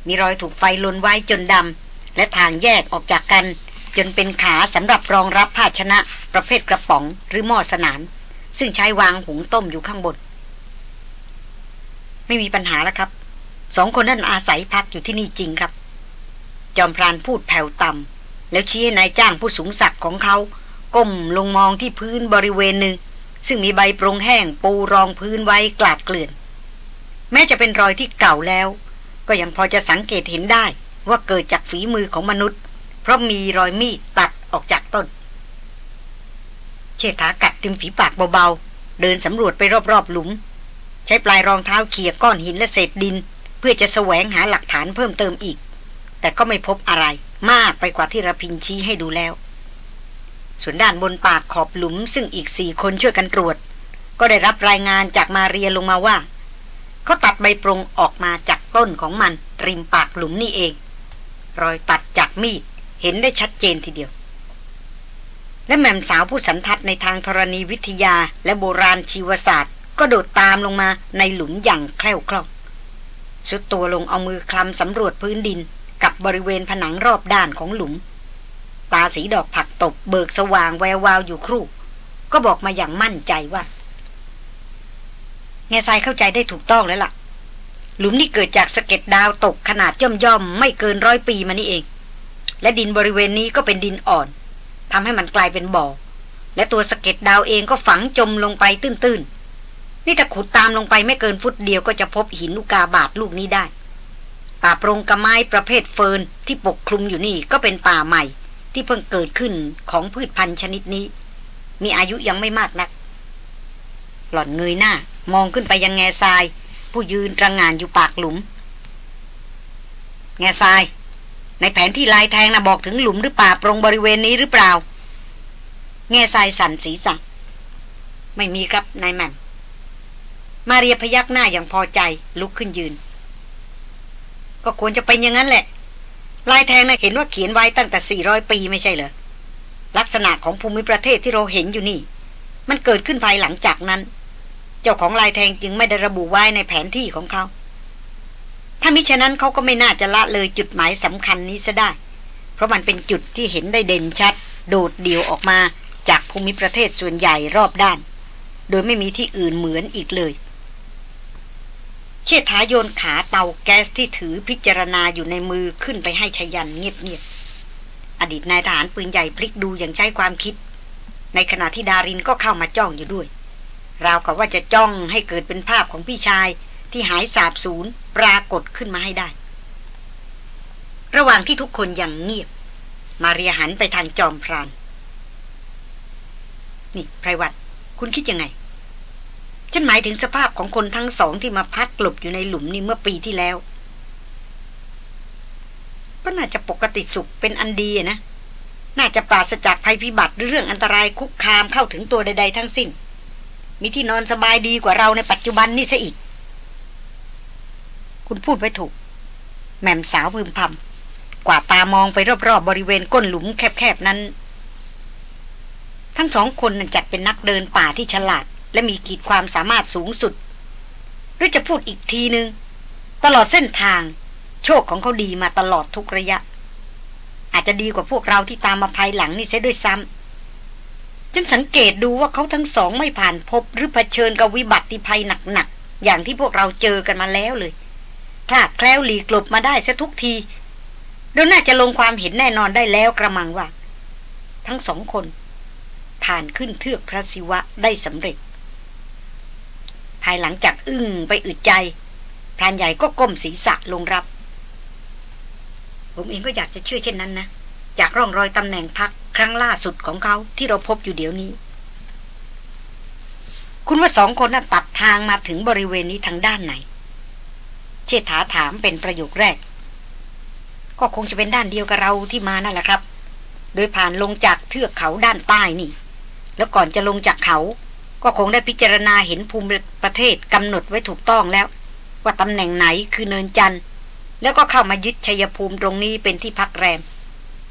มีรอยถูกไฟลนไว้จนดำและทางแยกออกจากกัน จนเป็นขาสำหรับรองรับภาชนะ ประเภทกระป๋องหรือหม้อสนาม ซึ่งใช้วางหุงต้มอยู่ข้างบน ไม่มีปัญหาแล้วครับ สองคนนั้นอาศัยพักอยู่ที่นี่จริงครับ จอมพรานพูดแผ่วต่ำแล้วชี้ให้นายจ้างผู้สูงศักดิ์ของเขาก้มลงมองที่พื้นบริเวณหนึ่ง ซึ่งมีใบปรงแห้งปูรองพื้นไว้กลาดเกลื่อน แม้จะเป็นรอยที่เก่าแล้ว ก็ยังพอจะสังเกตเห็นได้ว่าเกิดจากฝีมือของมนุษย์ เพราะมีรอยมีดตัดออกจากต้น เชษฐากัดริมฝีปากเบาๆ เดินสำรวจไปรอบๆหลุม ใช้ปลายรองเท้าเขี่ยก้อนหินและเศษดิน เพื่อจะแสวงหาหลักฐานเพิ่มเติมอีก แต่ก็ไม่พบอะไรมากไปกว่าที่ระพินชี้ให้ดูแล้ว ส่วนด้านบนปากขอบหลุมซึ่งอีกสี่คนช่วยกันตรวจ ก็ได้รับรายงานจากมาเรียลงมาว่า เขาตัดใบปรงออกมาจากต้นของมัน ริมปากหลุมนี่เอง รอยตัดจากมีดเห็นได้ชัดเจนทีเดียว และแม่มสาวผู้สันทัดในทางธรณีวิทยาและโบราณชีวศาสตร์ ก็โดดตามลงมาในหลุมอย่างแคล่วคล่องสุดตัวลงเอามือคลำสำรวจพื้นดินกับบริเวณผนังรอบด้านของหลุม ตาสีดอกผักตบเบิกสว่างแวววาวอยู่ครู่ ก็บอกมาอย่างมั่นใจว่าแง่ทรายเข้าใจได้ถูกต้องแล้วล่ะ หลุมนี้เกิดจากสะเก็ดดาวตกขนาดย่อมย่อมไม่เกินร้อยปีมานี่เอง และดินบริเวณนี้ก็เป็นดินอ่อนทำให้มันกลายเป็นบ่อ และตัวสะเก็ดดาวเองก็ฝังจมลงไปตื้นๆ นี่ถ้าขุดตามลงไปไม่เกินฟุตเดียวก็จะพบหินอุกกาบาตลูกนี้ได้ ป่าปรงกับไม้ประเภทเฟิร์นที่ปกคลุมอยู่นี่ก็เป็นป่าใหม่ ที่เพิ่งเกิดขึ้นของพืชพันธุ์ชนิดนี้ มีอายุยังไม่มากนัก หล่อนเงยหน้า มองขึ้นไปยังแง่ทราย ผู้ยืนระงงานอยู่ปากหลุม แง่ทราย ในแผนที่ลายแทงนะบอกถึงหลุมหรือป่าปรงบริเวณนี้หรือเปล่า แง่ทรายสั่นสีสันไม่มีครับนายแม่มมาเรียพยักหน้าอย่างพอใจลุกขึ้นยืน ก็ควรจะเป็นอย่างนั้นแหละ ลายแทงนะ่ะเห็นว่าเขียนไว้ตั้งแต่ 400 ปีไม่ใช่เหรอ ลักษณะของภูมิประเทศที่เราเห็นอยู่นี่ มันเกิดขึ้นภายหลังจากนั้น เจ้าของลายแทงจึงไม่ได้ระบุไว้ในแผนที่ของเขา ถ้ามิฉะนั้นเขาก็ไม่น่าจะละเลยจุดหมายสำคัญนี้ซะได้ เพราะมันเป็นจุดที่เห็นได้เด่นชัด โดดเดี่ยวออกมาจากภูมิประเทศส่วนใหญ่รอบด้าน โดยไม่มีที่อื่นเหมือนอีกเลย เชิดทาโยนขาเตาแก๊สที่ถือพิจารณาอยู่ในมือขึ้นไปให้ชยันเงียบๆอดีตนายทหารปืนใหญ่พลิกดูอย่างใช้ความคิด ในขณะที่ดารินก็เข้ามาจ้องอยู่ด้วย ราวกับว่าจะจ้องให้เกิดเป็นภาพของพี่ชายที่หายสาบสูญปรากฏขึ้นมาให้ได้ ระหว่างที่ทุกคนยังเงียบ มาเรียหันไปทางจอมพราน นี่ไพรวัตคุณคิดยังไง ฉันหมายถึงสภาพของคนทั้งสองที่มาพักกลบอยู่ในหลุมนี้เมื่อปีที่แล้ว ก็น่าจะปกติสุขเป็นอันดีนะ น่าจะปราศจากภัยพิบัติหรือเรื่องอันตรายคุกคามเข้าถึงตัวใด ๆ ทั้งสิ้น มีที่นอนสบายดีกว่าเราในปัจจุบันนี่ซะอีก คุณพูดไว้ถูก แม่มสาวพึมพำกว่าตามองไปรอบๆบบริเวณก้นหลุมแคบๆนั้น ทั้งสองคนนั้นจัดเป็นนักเดินป่าที่ฉลาด และมีกีดความสามารถสูงสุด หรือจะพูดอีกทีนึง ตลอดเส้นทาง โชคของเขาดีมาตลอดทุกระยะ อาจจะดีกว่าพวกเราที่ตามมาภายหลังนี่เสียด้วยซ้ำฉันสังเกตดูว่าเขาทั้งสองไม่ผ่านพบหรือเผชิญกับวิบัติภัยหนักๆอย่างที่พวกเราเจอกันมาแล้วเลยคลาดแคล้วหลีกลบมาได้ซะทุกทีเดี๋ยน่าจะลงความเห็นแน่นอนได้แล้วกระมังว่า ทั้งสองคนผ่านขึ้นเทือกพระศิวะได้สำเร็จ ภายหลังจากอึ้งไปอึดใจ พรานใหญ่ก็ก้มศีรษะลงรับ ผมเองก็อยากจะเชื่อเช่นนั้นนะ จากร่องรอยตำแหน่งพักครั้งล่าสุดของเขาที่เราพบอยู่เดี๋ยวนี้ คุณว่าสองคนนั้นตัดทางมาถึงบริเวณนี้ทางด้านไหน เชษฐาถามเป็นประโยคแรก ก็คงจะเป็นด้านเดียวกับเราที่มานั่นแหละครับ โดยผ่านลงจากเทือกเขาด้านใต้นี่ แล้วก่อนจะลงจากเขา ก็คงได้พิจารณาเห็นภูมิประเทศกำหนดไว้ถูกต้องแล้ว ว่าตำแหน่งไหนคือเนินจันทร์แล้วก็เข้ามายึดชัยภูมิตรงนี้เป็นที่พักแรม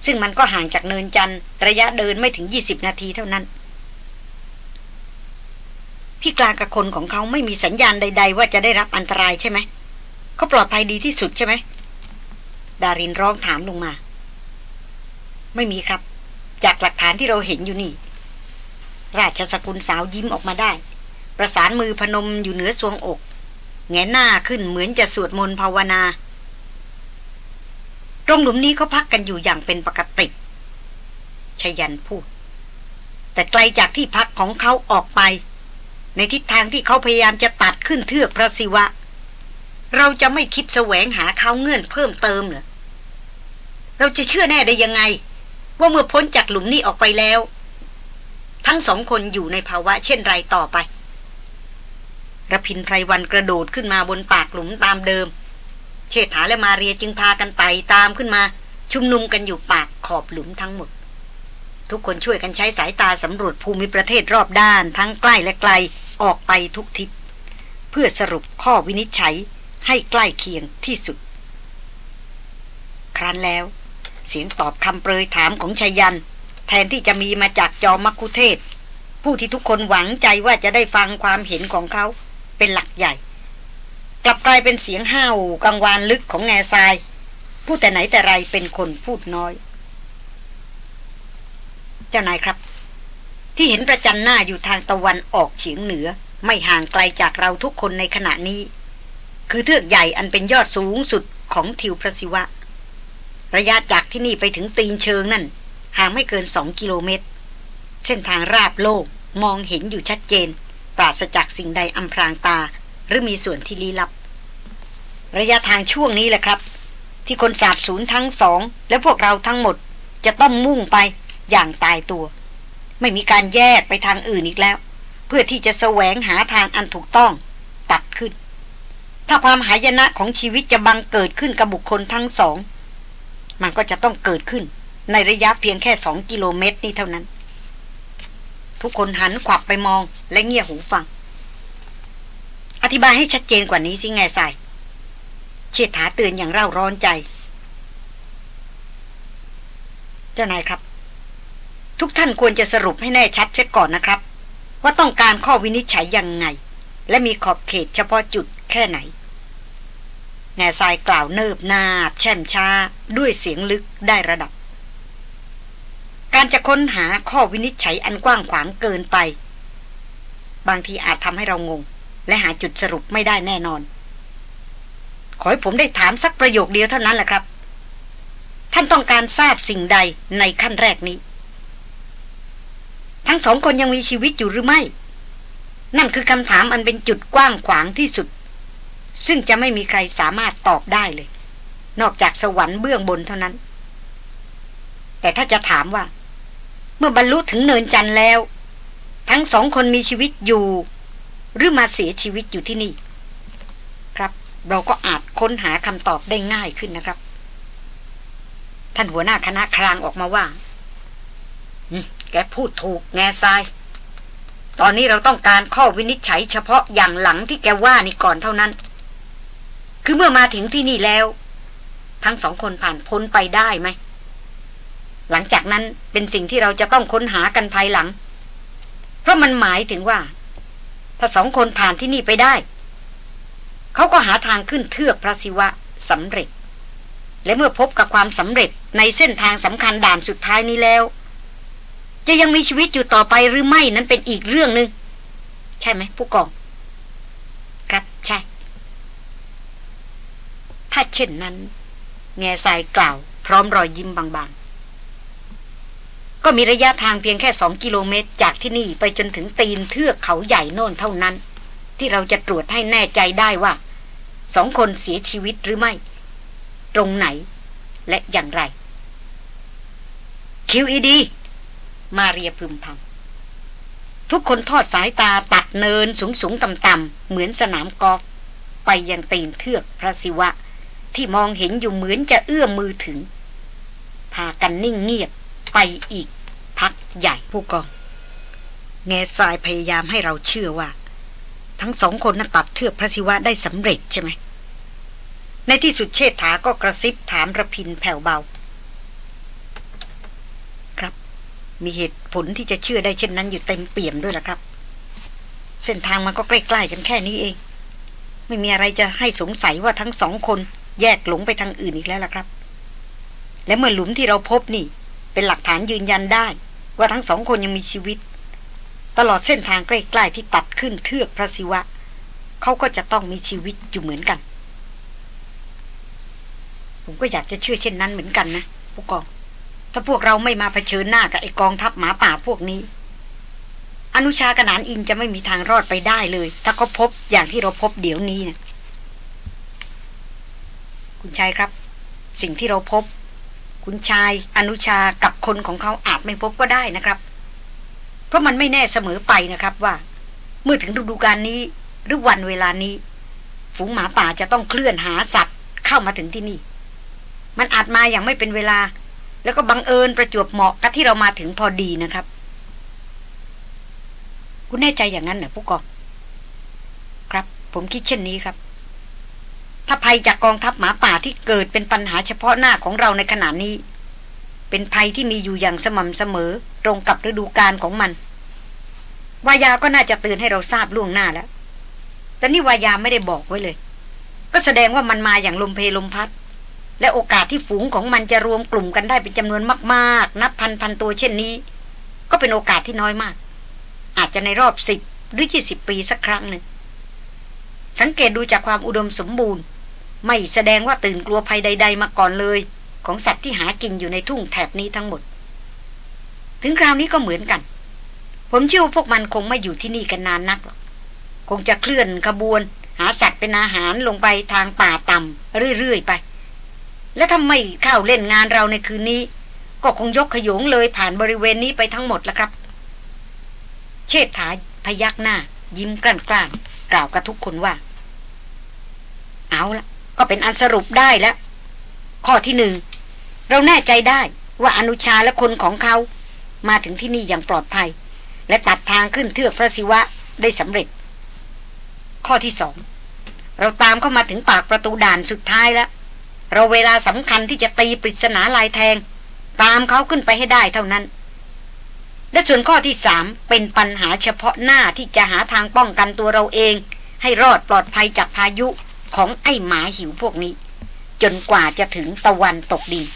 ซึ่งมันก็ห่างจากเนินจันทร์ระยะเดินไม่ถึง 20 นาทีเท่านั้น พี่กลางกับคนของเขาไม่มีสัญญาณใด ๆ ว่าจะได้รับอันตรายใช่ไหมเขาปลอดภัยดีที่สุดใช่ไหมดารินร้องถามลงมา ไม่มีครับ จากหลักฐานที่เราเห็นอยู่นี่ ราชสกุลสาวยิ้มออกมาได้ ประสานมือพนมอยู่เหนือสวงอก แงหน้าขึ้นเหมือนจะสวดมนต์ภาวนา ตรงหลุมนี้เขาพักกันอยู่อย่างเป็นปกติชยันพูด แต่ไกลจากที่พักของเขาออกไป ในทิศทางที่เขาพยายามจะตัดขึ้นเทือกพระศิวะ เราจะไม่คิดแสวงหาเขาเงื่อนเพิ่มเติมเหรอเราจะเชื่อแน่ได้ยังไง ว่าเมื่อพ้นจากหลุมนี้ออกไปแล้ว ทั้งสองคนอยู่ในภาวะเช่นไรต่อไประพินไพรวันกระโดดขึ้นมาบนปากหลุมตามเดิม เชษฐาและมาเรียจึงพากันไต่ตามขึ้นมา ชุมนุมกันอยู่ปากขอบหลุมทั้งหมด ทุกคนช่วยกันใช้สายตาสำรวจภูมิประเทศรอบด้านทั้งใกล้และไกลออกไปทุกทิศ เพื่อสรุปข้อวินิจฉัยให้ใกล้เคียงที่สุด ครั้นแล้ว เสียงตอบคำเปรยถามของชายัน แทนที่จะมีมาจากจอมักคุเทศ ผู้ที่ทุกคนหวังใจว่าจะได้ฟังความเห็นของเขาเป็นหลักใหญ่ กลับกลายเป็นเสียงห้าวกังวานลึกของแง่ทราย ผู้แต่ไหนแต่ไรเป็นคนพูดน้อย เจ้านายครับ ที่เห็นประจันหน้าอยู่ทางตะวันออกเฉียงเหนือ ไม่ห่างไกลจากเราทุกคนในขณะนี้ คือเทือกใหญ่อันเป็นยอดสูงสุดของทิวพระศิวะ ระยะจากที่นี่ไปถึงตีนเชิงนั่น ห่างไม่เกินสองกิโลเมตร เส้นทางราบโลกมองเห็นอยู่ชัดเจน ปราศจากสิ่งใดอำพรางตา หรือมีส่วนที่ลี้ลับ ระยะทางช่วงนี้แหละครับ ที่คนสาบสูญทั้งสอง และพวกเราทั้งหมดจะต้องมุ่งไปอย่างตายตัว ไม่มีการแยกไปทางอื่นอีกแล้ว เพื่อที่จะแสวงหาทางอันถูกต้อง ตัดขึ้น ถ้าความหายนะของชีวิตจะบังเกิดขึ้นกับบุคคลทั้งสอง มันก็จะต้องเกิดขึ้น ในระยะเพียงแค่สองกิโลเมตรนี้เท่านั้น ทุกคนหันขวับไปมองและเงี่ยหูฟัง อธิบายให้ชัดเจนกว่านี้สิไงใส่เชิดถาเตือนอย่างเร่าร้อนใจ เจ้านายครับ ทุกท่านควรจะสรุปให้แน่ชัดเช็ก่อนนะครับ ว่าต้องการข้อวินิจฉัยยังไง และมีขอบเขตเฉพาะจุดแค่ไหนแง่ทรายกล่าวเนิบนาบแช่มช้าด้วยเสียงลึกได้ระดับ การจะค้นหาข้อวินิจฉัยอันกว้างขวางเกินไป บางทีอาจทำให้เรางง และหาจุดสรุปไม่ได้แน่นอน ขอให้ผมได้ถามสักประโยคเดียวเท่านั้นแหละครับ ท่านต้องการทราบสิ่งใดในขั้นแรกนี้ ทั้งสองคนยังมีชีวิตอยู่หรือไม่ นั่นคือคำถามอันเป็นจุดกว้างขวางที่สุด ซึ่งจะไม่มีใครสามารถตอบได้เลย นอกจากสวรรค์เบื้องบนเท่านั้นแต่ถ้าจะถามว่า เมื่อบรรลุถึงเนินจันทร์แล้ว ทั้งสองคนมีชีวิตอยู่ หรือมาเสียชีวิตอยู่ที่นี่ ครับเราก็อาจค้นหาคำตอบได้ง่ายขึ้นนะครับ ท่านหัวหน้าคณะครางออกมาว่าแกพูดถูกแง่ทราย ตอนนี้เราต้องการข้อวินิจฉัยเฉพาะอย่างหลังที่แกว่านี่ก่อนเท่านั้น คือเมื่อมาถึงที่นี่แล้ว ทั้งสองคนผ่านพ้นไปได้ไหม หลังจากนั้นเป็นสิ่งที่เราจะต้องค้นหากันภายหลัง เพราะมันหมายถึงว่า ถ้าสองคนผ่านที่นี่ไปได้ เขาก็หาทางขึ้นเทือกพระศิวะสำเร็จ และเมื่อพบกับความสำเร็จในเส้นทางสำคัญด่านสุดท้ายนี้แล้ว จะยังมีชีวิตอยู่ต่อไปหรือไม่นั้นเป็นอีกเรื่องหนึง่งใช่ไหมผู้กอง ครับใช่ ถ้าเช่นนั้น แง่ทรายกล่าว พร้อมรอยยิ้มบาง ก็มีระยะทางเพียงแค่สองกิโลเมตร จากที่นี่ไปจนถึงตีนเทือกเขาใหญ่โน่นเท่านั้น ที่เราจะตรวจให้แน่ใจได้ว่าสองคนเสียชีวิตหรือไม่ ตรงไหน และอย่างไร QED มาเรียพึมพำทุกคนทอดสายตาตัดเนินสูงสูงต่ำต่ำเหมือนสนามกอล์ฟไปยังตีนเทือกพระศิวะ ที่มองเห็นอยู่เหมือนจะเอื้อมมือถึง พากันนิ่งเงียบ ไปอีก พักใหญ่ผู้กอง แง่ทรายพยายามให้เราเชื่อว่า ทั้งสองคนนั้นตัดเทือกพระศิวะได้สำเร็จใช่ไหม ในที่สุดเชษฐาก็กระซิบถามระพินแผ่วเบา ครับ มีเหตุผลที่จะเชื่อได้เช่นนั้นอยู่เต็มเปี่ยมด้วยล่ะครับ เส้นทางมันก็ใกล้ๆกันแค่นี้เอง ไม่มีอะไรจะให้สงสัยว่าทั้งสองคนแยกหลงไปทางอื่นอีกแล้วล่ะครับ และเมื่อหลุมที่เราพบนี่ เป็นหลักฐานยืนยันได้ ว่าทั้งสองคนยังมีชีวิต ตลอดเส้นทางใกล้ๆที่ตัดขึ้นเทือกพระศิวะ เขาก็จะต้องมีชีวิตอยู่เหมือนกัน ผมก็อยากจะเชื่อเช่นนั้นเหมือนกันนะผู้กอง ถ้าพวกเราไม่มาเผชิญหน้ากับไอกองทัพหมาป่าพวกนี้ อนุชากนานอินจะไม่มีทางรอดไปได้เลย ถ้าเขาพบอย่างที่เราพบเดี๋ยวนี้นะคุณชายครับ สิ่งที่เราพบ คุณชาย อนุชากับคนของเขาอาจไม่พบก็ได้นะครับ เพราะมันไม่แน่เสมอไปนะครับว่า เมื่อถึงฤดูกาลนี้ หรือวันเวลานี้ ฝูงหมาป่าจะต้องเคลื่อนหาสัตว์เข้ามาถึงที่นี่ มันอาจมาอย่างไม่เป็นเวลา แล้วก็บังเอิญประจวบเหมาะกับที่เรามาถึงพอดีนะครับ คุณแน่ใจอย่างนั้นเหรอผู้กองครับ ผมคิดเช่นนี้ครับ ถ้าภัยจากกองทัพหมาป่าที่เกิดเป็นปัญหาเฉพาะหน้าของเราในขณะนี้ เป็นภัยที่มีอยู่อย่างสม่ำเสมอตรงกับฤดูกาลของมันวายาก็น่าจะเตือนให้เราทราบล่วงหน้าแล้ว แต่นี่วายาไม่ได้บอกไว้เลย ก็แสดงว่ามันมาอย่างลมเพลมพัด และโอกาสที่ฝูงของมันจะรวมกลุ่มกันได้เป็นจำนวนมากๆ นับพันพันตัวเช่นนี้ ก็เป็นโอกาสที่น้อยมาก อาจจะในรอบสิบหรือยี่สิบปีสักครั้งหนึ่งสังเกตดูจากความอุดมสมบูรณ์ ไม่แสดงว่าตื่นกลัวภัยใด ๆ มาก่อนเลย ของสัตว์ที่หากินอยู่ในทุ่งแถบนี้ทั้งหมด ถึงคราวนี้ก็เหมือนกัน ผมเชื่อพวกมันคงไม่อยู่ที่นี่กันนานนักหรอกคงจะเคลื่อนขบวน หาสัตว์เป็นอาหารลงไปทางป่าต่ำเรื่อยๆไป และถ้าไม่เข้าเล่นงานเราในคืนนี้ ก็คงยกขยงเลยผ่านบริเวณนี้ไปทั้งหมดแล้วครับ เชษฐาพยักหน้า ยิ้มกล้านกล้านกล่าวกับทุกคนว่า เอาละ ก็เป็นอันสรุปได้แล้ว ข้อที่หนึ่งเราแน่ใจได้ว่าอนุชาและคนของเขา มาถึงที่นี่อย่างปลอดภัย และตัดทางขึ้นเทือกพระศิวะได้สำเร็จ ข้อที่สองเราตามเข้ามาถึงปากประตูด่านสุดท้ายแล้ว เราเวลาสำคัญที่จะตีปริศนาลายแทง ตามเขาขึ้นไปให้ได้เท่านั้น และส่วนข้อที่สามเป็นปัญหาเฉพาะหน้าที่จะหาทางป้องกันตัวเราเอง ให้รอดปลอดภัยจากพายุ ของไอ้หมาหิวพวกนี้ จนกว่าจะถึงตะวันตกดิน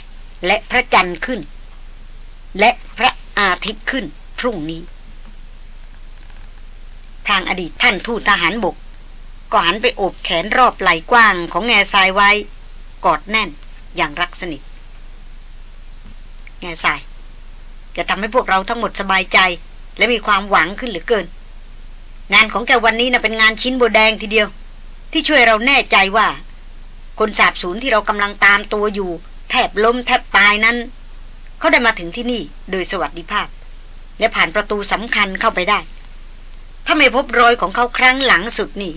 และพระจันทร์ขึ้น และพระอาทิตย์ขึ้นพรุ่งนี้ ทางอดีตท่านทูตทหารบก ก็หันไปโอบแขนรอบไหล่กว้างของแง่ทรายไว้ กอดแน่นอย่างรักสนิทแง่ทรายจะทำให้พวกเราทั้งหมดสบายใจ และมีความหวังขึ้นหรือเกิน งานของแกวันนี้นะ่ะเป็นงานชิ้นโบแดงทีเดียว ที่ช่วยเราแน่ใจว่า คนสาบสูญที่เรากำลังตามตัวอยู่ แทบล้มแทบตายนั้น เขาได้มาถึงที่นี่โดยสวัสดิภาพ และผ่านประตูสำคัญเข้าไปได้ ถ้าไม่พบรอยของเขาครั้งหลังสุดนี่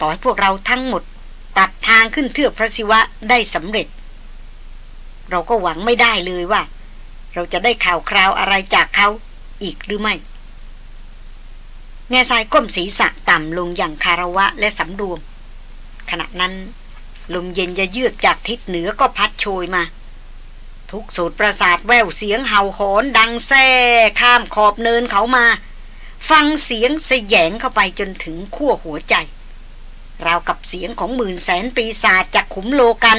ต่อให้พวกเราทั้งหมด ตัดทางขึ้นเทือกพระศิวะได้สำเร็จ เราก็หวังไม่ได้เลยว่า เราจะได้ข่าวคราวอะไรจากเขาอีกหรือไม่ แง่ทรายก้มศีรษะต่ำลงอย่างคาระวะและสำรวม ขณะนั้น ลมเย็นจะเยือกจากทิศเหนือก็พัดโชยมา ทุกสูตรประสาทแววเสียงเห่าหอนดังแซ่ข้ามขอบเนินเขามา ฟังเสียงสยงเข้าไปจนถึงขั้วหัวใจ ราวกับเสียงของหมื่นแสนปีศาจจากขุมโลกัน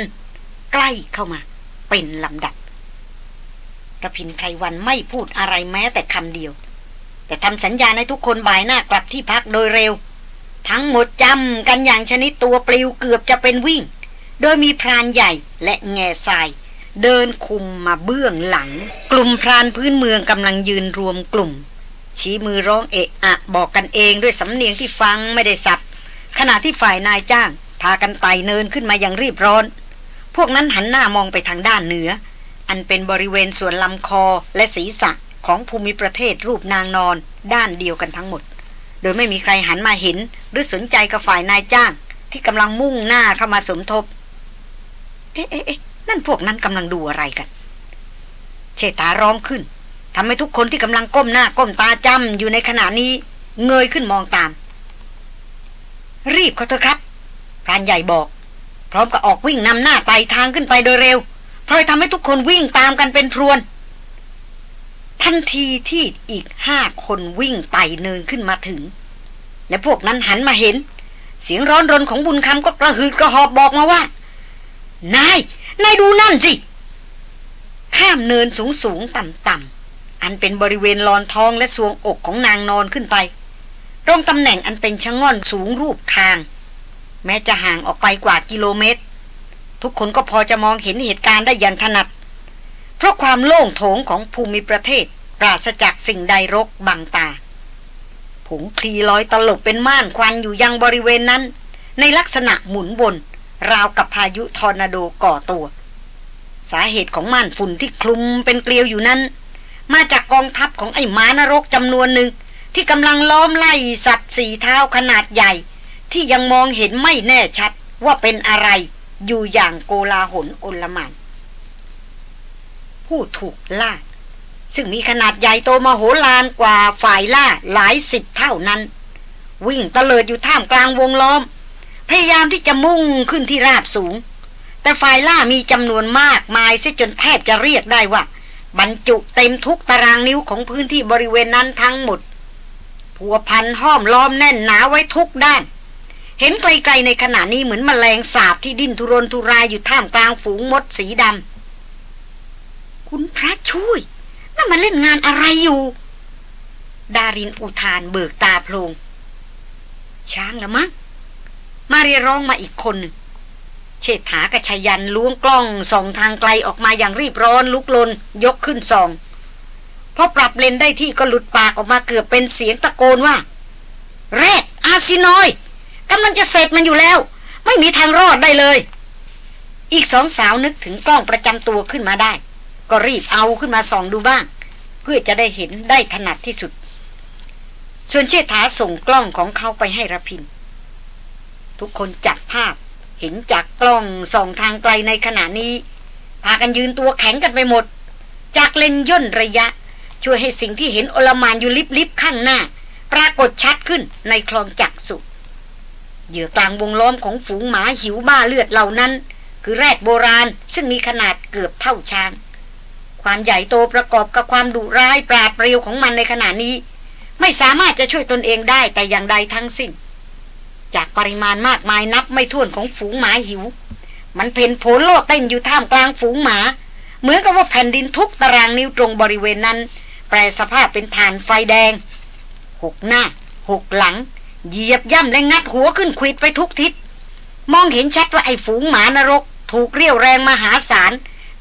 ใกล้เข้ามา เป็นลำดับระพินไพรวันไม่พูดอะไรแม้แต่คำเดียว แต่ทำสัญญาให้ทุกคนบ่ายหน้ากลับที่พักโดยเร็ว ทั้งหมดจำกันอย่างชนิดตัวปลิวเกือบจะเป็นวิ่ง โดยมีพรานใหญ่และแง่ทราย เดินคุมมาเบื้องหลัง กลุ่มพรานพื้นเมืองกำลังยืนรวมกลุ่ม ชี้มือร้องเอะอะบอกกันเองด้วยสำเนียงที่ฟังไม่ได้สับขณะที่ฝ่ายนายจ้าง พากันไต่เนินขึ้นมาอย่างรีบร้อน พวกนั้นหันหน้ามองไปทางด้านเหนือ อันเป็นบริเวณส่วนลำคอและศีรษะ ของภูมิประเทศรูปนางนอนด้านเดียวกันทั้งหมด โดยไม่มีใครหันมาเห็น หรือสนใจกับฝ่ายนายจ้าง ที่กำลังมุ่งหน้าเข้ามาสมทบ เอ๊ะเอ๊ะนั่นพวกนั้นกำลังดูอะไรกัน เชตาร้องขึ้นทำให้ทุกคนที่กำลังก้มหน้าก้มตาจำอยู่ในขณะนี้ เงยขึ้นมองตาม รีบเขาเถอะครับพรานใหญ่บอก พร้อมกับออกวิ่งนำหน้าไต่ทางขึ้นไปโดยเร็วพราะทำให้ทุกคนวิ่งตามกันเป็นพรวน ทันทีที่อีกห้าคนวิ่งไต่เนินขึ้นมาถึง และพวกนั้นหันมาเห็น เสียงร้อนรนของบุญคำก็กระหืดกระหอบบอกมาว่า นาย นายดูนั่นสิ ข้ามเนินสูงสูงต่ำต่ำอันเป็นบริเวณลอนทองและสวงอกของนางนอนขึ้นไป ตรงตำแหน่งอันเป็นชะง่อนสูงรูปคาง แม้จะห่างออกไปกว่ากิโลเมตร ทุกคนก็พอจะมองเห็นเหตุการณ์ได้อย่างถนัด เพราะความโล่งโถงของภูมิประเทศ ปราศจากสิ่งใดรกบังตา ผงคลีลอยตลบเป็นม่านควันอยู่ยังบริเวณนั้น ในลักษณะหมุนบนราวกับพายุทอร์นาโดก่อตัว สาเหตุของม่านฝุ่นที่คลุมเป็นเกลียวอยู่นั้น มาจากกองทัพของไอ้ม้านรกจำนวนหนึ่งที่กำลังล้อมไล่สัตว์สีเท้าขนาดใหญ่ ที่ยังมองเห็นไม่แน่ชัดว่าเป็นอะไรอยู่อย่างโกลาหลอลมาน ผู้ถูกล่า ซึ่งมีขนาดใหญ่โตมโหฬารกว่าฝ่ายล่าหลายสิบเท่านั้น วิ่งตะเลิดอยู่ท่ามกลางวงล้อม พยายามที่จะมุ่งขึ้นที่ราบสูง แต่ฝ่ายล่ามีจำนวนมากมายเสียจนแทบจะเรียกได้ว่าบรรจุเต็มทุกตารางนิ้วของพื้นที่บริเวณนั้นทั้งหมดผัวพันห้อมล้อมแน่นหนาไว้ทุกด้าน เห็นไกลๆในขณะนี้เหมือนมแมลงสาบที่ดิ้นทุรนทุรายอยู่ท่ามกลางฝูงมดสีดำ คุณพระช่วยนั่นมาเล่นงานอะไรอยู่ ดารินอุทานเบิกตาโพลง ช้างละมั้ง มาเรียร้องมาอีกคนหนึ่งเชษฐากระชยันล้วงกล้องส่องทางไกลออกมาอย่างรีบร้อนลุกลน ยกขึ้นส่องพอปรับเลนได้ที่ก็หลุดปากออกมาเกือบเป็นเสียงตะโกนว่า แรดอาซินอยกำลังจะเสร็จมันอยู่แล้ว ไม่มีทางรอดได้เลย อีกสองสาวนึกถึงกล้องประจำตัวขึ้นมาได้ ก็รีบเอาขึ้นมาส่องดูบ้าง เพื่อจะได้เห็นได้ถนัดที่สุด ส่วนเชษฐาส่งกล้องของเขาไปให้ระพิน ทุกคนจับภาพเห็นจากกล้องส่องทางไกลในขณะนี้ พากันยืนตัวแข็งกันไปหมด จากเลนย่นระยะ ช่วยให้สิ่งที่เห็นโอลมานอยู่ลิบๆข้างหน้า ปรากฏชัดขึ้นในคลองจักสุเหยื่อกลางวงล้อมของฝูงหมาหิวบ้าเลือดเหล่านั้น คือแรดโบราณซึ่งมีขนาดเกือบเท่าช้าง ความใหญ่โตประกอบกับความดุร้ายปราดเปรียวของมันในขณะนี้ ไม่สามารถจะช่วยตนเองได้แต่อย่างใดทั้งสิ้น จากปริมาณมากมายนับไม่ถ้วนของฝูงหมาหิว มันเพ่นโผล่โลดเต้นอยู่ท่ามกลางฝูงหมา เหมือนกับว่าแผ่นดินทุกตารางนิ้วตรงบริเวณนั้น แปลสภาพเป็นฐานไฟแดงหกหน้าหกหลัง เหยียบย่ำและงัดหัวขึ้นควิดไปทุกทิศมองเห็นชัดว่าไอ้ฝูงหมานรก ถูกเรียวแรงมหาศาล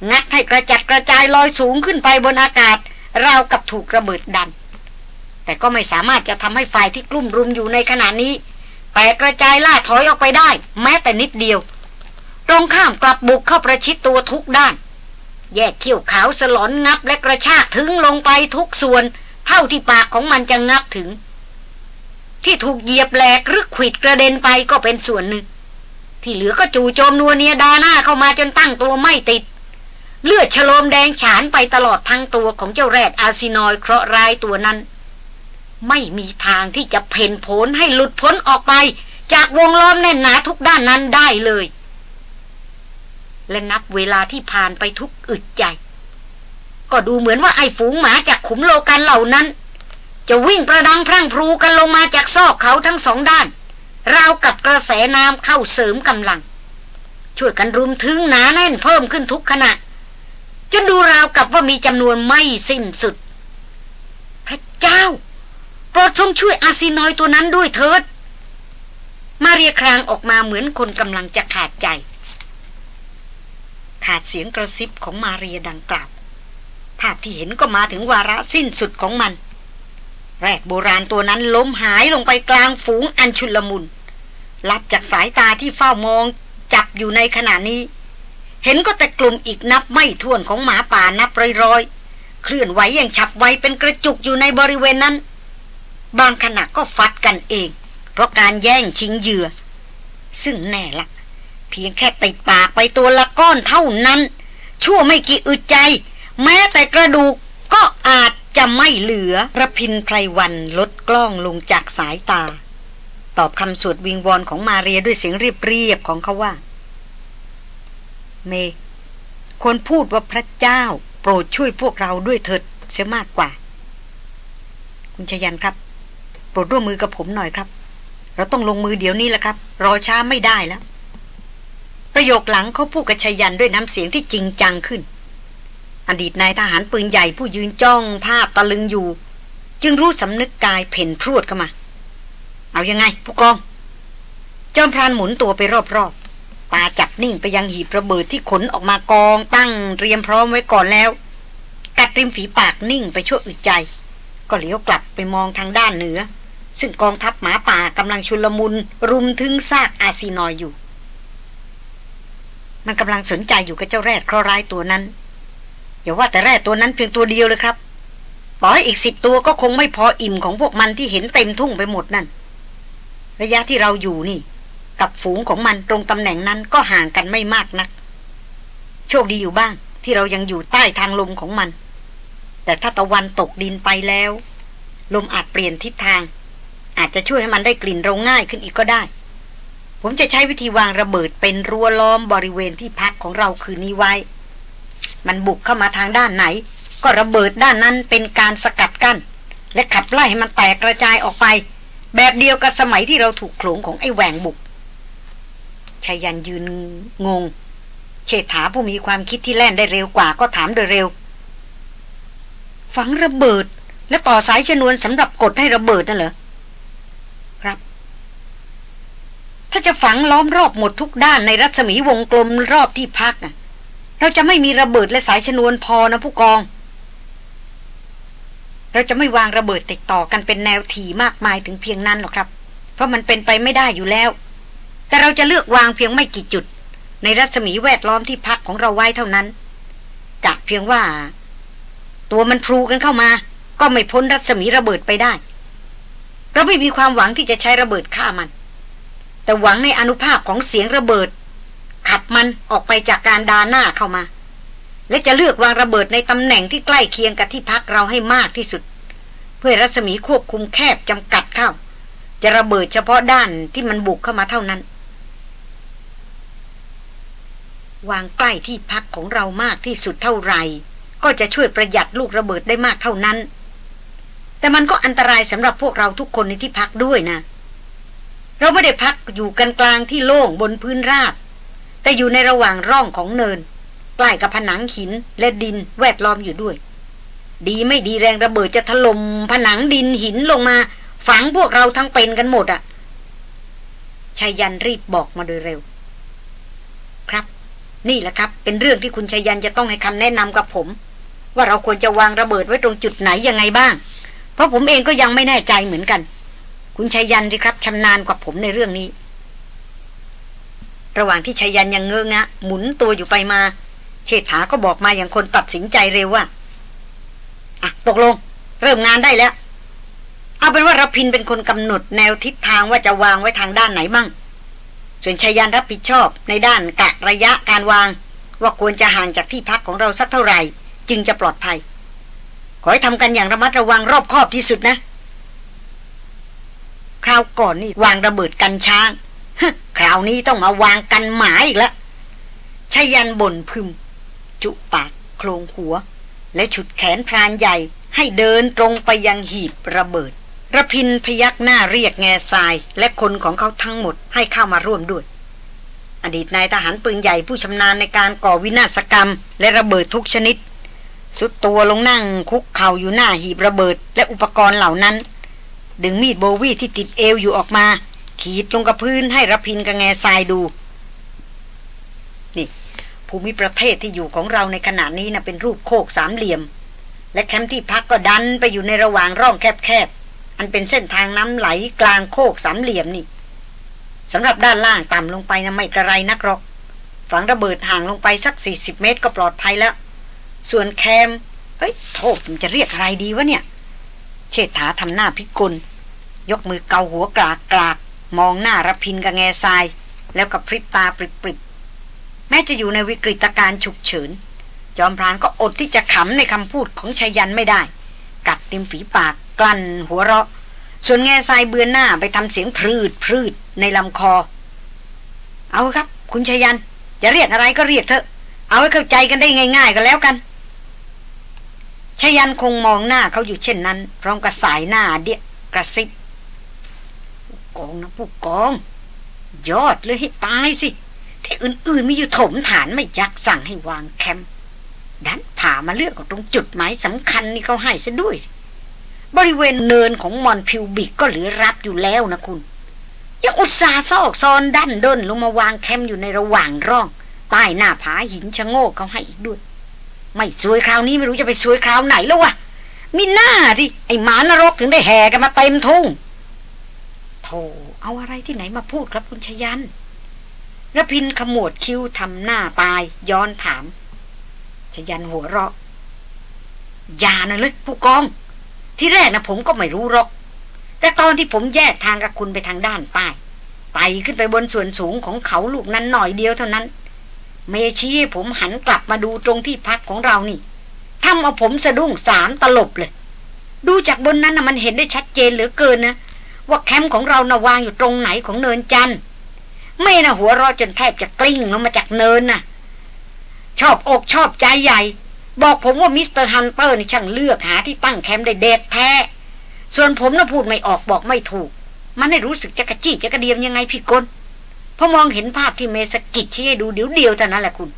งัดให้กระจัดกระจายลอยสูงขึ้นไปบนอากาศ ราวกับถูกระเบิดดัน แต่ก็ไม่สามารถจะทำให้ฝ่ายที่กลุ่มรุมอยู่ในขณะนี้แตกกระจายล่าถอยออกไปได้ แม้แต่นิดเดียว ตรงข้ามกลับบุกเข้าประชิดตัวทุกด้าน แยกเขี้ยวขาวสลอนงับและกระชากถึงลงไปทุกส่วน เท่าที่ปากของมันจะงับถึง ที่ถูกเหยียบแหลกหรือขิดกระเด็นไปก็เป็นส่วนหนึ่ง ที่เหลือก็จู่โจมนัวเนียดาหน้าเข้ามาจนตั้งตัวไม่ติด เลือดฉลมแดงฉานไปตลอดทั้งตัวของเจ้าแรดอาซินอยเคราะห์ร้ายตัวนั้น ไม่มีทางที่จะเพ่นผลให้หลุดพ้นออกไป จากวงล้อมแน่นหนาทุกด้านนั้นได้เลย และนับเวลาที่ผ่านไปทุกอึดใจ ก็ดูเหมือนว่าไอ้ฝูงหมาจากขุมโลกันเหล่านั้น จะวิ่งประดังพรั่งพรูกันลงมาจากซอกเขาทั้งสองด้าน ราวกับกระแสน้ำเข้าเสริมกำลัง ช่วยกันรุมถึงหนาแน่นเพิ่มขึ้นทุกขณะ จนดูราวกับว่ามีจำนวนไม่สิ้นสุด พระเจ้า โปรดทรงช่วยอาซีนอยตัวนั้นด้วยเถิด มาเรียครางออกมาเหมือนคนกำลังจะขาดใจ ขาดเสียงกระซิบของมาเรียดังกล่าว ภาพที่เห็นก็มาถึงวาระสิ้นสุดของมัน แรกโบราณตัวนั้นล้มหายลงไปกลางฝูงอันชุลมุนลับจากสายตาที่เฝ้ามองจับอยู่ในขณะนี้ เห็นก็แต่กลุ่มอีกนับไม่ถ้วนของหมาป่านับร้อยๆ เคลื่อนไหวอย่างฉับไวเป็นกระจุกอยู่ในบริเวณนั้น บางขณะก็ฟัดกันเอง เพราะการแย่งชิงเหยื่อ ซึ่งแน่ละ เพียงแค่ติดปากไปตัวละก้อนเท่านั้น ชั่วไม่กี่อึดใจ แม้แต่กระดูกก็อาจจะไม่เหลือระพินไพรวันลดกล้องลงจากสายตา ตอบคำสวดวิงวอนของมาเรียด้วยเสียงเรียบๆของเขาว่า เมควรพูดว่าพระเจ้า โปรดช่วยพวกเราด้วยเถิดเสียมากกว่า คุณชยันครับ โปรดร่วมมือกับผมหน่อยครับ เราต้องลงมือเดี๋ยวนี้แหละครับ รอช้าไม่ได้แล้ว ประโยคหลังเขาพูดกับชยันด้วยน้ำเสียงที่จริงจังขึ้น อดีตนายทหารปืนใหญ่ผู้ยืนจ้องภาพตะลึงอยู่ จึงรู้สำนึกกายเพ่นพรวดเข้ามา เอายังไง ผู้กองจอมพรานหมุนตัวไปรอบ ตาจับนิ่งไปยังหีบระเบิดที่ขนออกมากองตั้งเตรียมพร้อมไว้ก่อนแล้ว กัดริมฝีปากนิ่งไปชั่วอึดใจ ก็เลี้ยวกลับไปมองทางด้านเหนือ ซึ่งกองทัพหมาป่ากำลังชุลมุน รุมถึงซากอาซีนอยอยู่ มันกำลังสนใจอยู่กับเจ้าแรดเคราะห์ร้ายตัวนั้นอย่าว่าแต่แรดตัวนั้นเพียงตัวเดียวเลยครับต่อให้อีกสิบตัวก็คงไม่พออิ่มของพวกมันที่เห็นเต็มทุ่งไปหมดนั่น ระยะที่เราอยู่นี่ กับฝูงของมันตรงตำแหน่งนั้นก็ห่างกันไม่มากนัก โชคดีอยู่บ้างที่เรายังอยู่ใต้ทางลมของมัน แต่ถ้าตะวันตกดินไปแล้ว ลมอาจเปลี่ยนทิศทาง อาจจะช่วยให้มันได้กลิ่นเราง่ายขึ้นอีกก็ได้ ผมจะใช้วิธีวางระเบิดเป็นรั้วล้อมบริเวณที่พักของเราคืนนี้ไว้ มันบุกเข้ามาทางด้านไหน ก็ระเบิดด้านนั้นเป็นการสกัดกัน้นและขับไล่ให้มันแตกกระจายออกไป แบบเดียวกับสมัยที่เราถูกโขลงของไอ้แหวงบุก ชายันยืนงง เชษฐาผู้มีความคิดที่แล่นได้เร็วกว่าก็ถามโดยเร็ว ฝังระเบิด และต่อสายชนวนสำหรับกดให้ระเบิดนั่นเหรอครับ ถ้าจะฝังล้อมรอบหมดทุกด้านในรัศมีวงกลมรอบที่พักเราจะไม่มีระเบิดและสายชนวนพอนะผู้กองเราจะไม่วางระเบิดติดต่อกันเป็นแนวถี่มากมายถึงเพียงนั้นหรอกครับ เพราะมันเป็นไปไม่ได้อยู่แล้ว แต่เราจะเลือกวางเพียงไม่กี่จุด ในรัศมีแวดล้อมที่พักของเราไว้เท่านั้นกะเพียงว่า ตัวมันพลูกันเข้ามา ก็ไม่พ้นรัศมีระเบิดไปได้ เราไม่มีความหวังที่จะใช้ระเบิดฆ่ามัน แต่หวังในอนุภาพของเสียงระเบิด ขับมันออกไปจากการดาหน้าเข้ามา และจะเลือกวางระเบิดในตำแหน่งที่ใกล้เคียงกับที่พักเราให้มากที่สุด เพื่อรัศมีควบคุมแคบจำกัดเข้า จะระเบิดเฉพาะด้านที่มันบุกเข้ามาเท่านั้น วางใกล้ที่พักของเรามากที่สุดเท่าไหร่ ก็จะช่วยประหยัดลูกระเบิดได้มากเท่านั้น แต่มันก็อันตรายสำหรับพวกเราทุกคนในที่พักด้วยนะ เราไม่ได้พักอยู่กันกลางที่โล่งบนพื้นราบ แต่อยู่ในระหว่างร่องของเนิน ใกล้กับผนังหินและดินแวดล้อมอยู่ด้วย ดีไม่ดีแรงระเบิดจะถล่มผนังดินหินลงมา ฝังพวกเราทั้งเป็นกันหมดอะ่ะชายันรีบบอกมาโดยเร็ว ครับ นี่แหละครับ เป็นเรื่องที่คุณชายันจะต้องให้คำแนะนำกับผม ว่าเราควรจะวางระเบิดไว้ตรงจุดไหนยังไงบ้าง เพราะผมเองก็ยังไม่แน่ใจเหมือนกัน คุณชายันสิครับชำนาญกว่าผมในเรื่องนี้ ระหว่างที่ชายันยังเงื้องะหมุนตัวอยู่ไปมา เชษฐาก็บอกมาอย่างคนตัดสินใจเร็วว่าอะตกลง เริ่มงานได้แล้ว เอาเป็นว่ารพินเป็นคนกำหนดแนวทิศทางว่าจะวางไว้ทางด้านไหนมั่ง ส่วนชายันรับผิดชอบในด้านกะระยะการวาง ว่าควรจะห่างจากที่พักของเราสักเท่าไหร่ จึงจะปลอดภัย ขอให้ทำกันอย่างระมัดระวังรอบคอบที่สุดนะ คราวก่อนนี่วางระเบิดกันช้างคราวนี้ต้องมาวางกันหมาอีกแล้วชายันบ่นพึม จุปากโครงหัว และฉุดแขนพรานใหญ่ให้เดินตรงไปยังหีบระเบิด ระพินพยักหน้าเรียกแง่ทรายและคนของเขาทั้งหมดให้เข้ามาร่วมด้วย อดีตนายทหารปืนใหญ่ผู้ชำนาญในการก่อวินาศกรรม และระเบิดทุกชนิด สุดตัวลงนั่งคุกเข่าอยู่หน้าหีบระเบิดและอุปกรณ์เหล่านั้น ดึงมีดโบวีที่ติดเอวอยู่ออกมา ขีดลงกับพื้นให้ระพินกับแง่ทรายดูนี่ภูมิประเทศที่อยู่ของเราในขณะนี้นะเป็นรูปโคกสามเหลี่ยม และแคมป์ที่พักก็ดันไปอยู่ในระหว่างร่องแคบๆ อันเป็นเส้นทางน้ำไหลกลางโคกสามเหลี่ยมนี่สำหรับด้านล่างต่ำลงไปนะไม่กระไรนักหรอก ฝังระเบิดห่างลงไปสัก 40 เมตรก็ปลอดภัยแล้ว ส่วนแคม เอ้ยโทษมันจะเรียกอะไรดีวะเนี่ย เชษฐาทำหน้าพิกล ยกมือเกาหัวกรากกรากมองหน้ารพินกับแง่ทราย แล้วกับพริบตาปริบๆ แม้จะอยู่ในวิกฤตการณ์ฉุกเฉิน จอมพรานก็อดที่จะขำในคำพูดของชายันไม่ได้ กัดริมฝีปาก กลั้นหัวเราะ ส่วนแง่ทรายเบือนหน้าไปทำเสียงพรืดพรืดในลำคอ เอาครับ คุณชายันจะเรียกอะไรก็เรียกเถอะ เอาให้เข้าใจกันได้ง่าย ๆ กันแล้วกันชยันคงมองหน้าเขาอยู่เช่นนั้น พร้อมกับสายหน้าเดียกระซิบผู้กองนะผู้กอง ยอดเลยให้ตายสิ ที่อื่นๆมีอยู่ถมฐานไม่ยักสั่งให้วางแคมป์ดันผ่ามาเลือกตรงจุดหมายสำคัญนี่เขาให้ซะด้วยสิ บริเวณเนินของมอนพิวบิกก็เหลือรับอยู่แล้วนะคุณ ยังอุตส่าห์ซอกซอนดันด้นลงมาวางแคมป์อยู่ในระหว่างร่อง ใต้หน้าผาหินชะโงกเขาให้อีกด้วย ไม่สวยคราวนี้ไม่รู้จะไปสวยคราวไหนแล้ววะมีหน้าที่ไอ้หมานรกถึงได้แห่กันมาเต็มทุ่งโธ่เอาอะไรที่ไหนมาพูดครับคุณชยันระพินขมวดคิ้วทำหน้าตายย้อนถาม ชยันหัวเราะอย่านะเลยผู้กอง ที่แรกนะผมก็ไม่รู้หรอก แต่ตอนที่ผมแยกทางกับคุณไปทางด้านใต้ไต่ขึ้นไปบนส่วนสูงของเขาลูกนั้นหน่อยเดียวเท่านั้น เมชี้ให้ผมหันกลับมาดูตรงที่พักของเรานี่ทำเอาผมสะดุ้งสามตลบเลย ดูจากบนนั้นนะมันเห็นได้ชัดเจนเหลือเกินนะ ว่าแคมป์ของเรานะวางอยู่ตรงไหนของเนินจันไม่นะหัวรอจนแทบจะกลิ้งลงมาจากเนินนะ่ะ ชอบอกชอบใจใหญ่ บอกผมว่า Mister Hunter นี่ช่างเลือกหาที่ตั้งแคมป์ได้เด็ดแท้ ส่วนผมนะพูดไม่ออกบอกไม่ถูก มันได้รู้สึกจั๊กจี้จักกะเดียมยังไงพิกลพอมองเห็นภาพที่เมสกิดชี้ให้ดูเดี๋ยวเดียวเท่านั้นแหละคุณ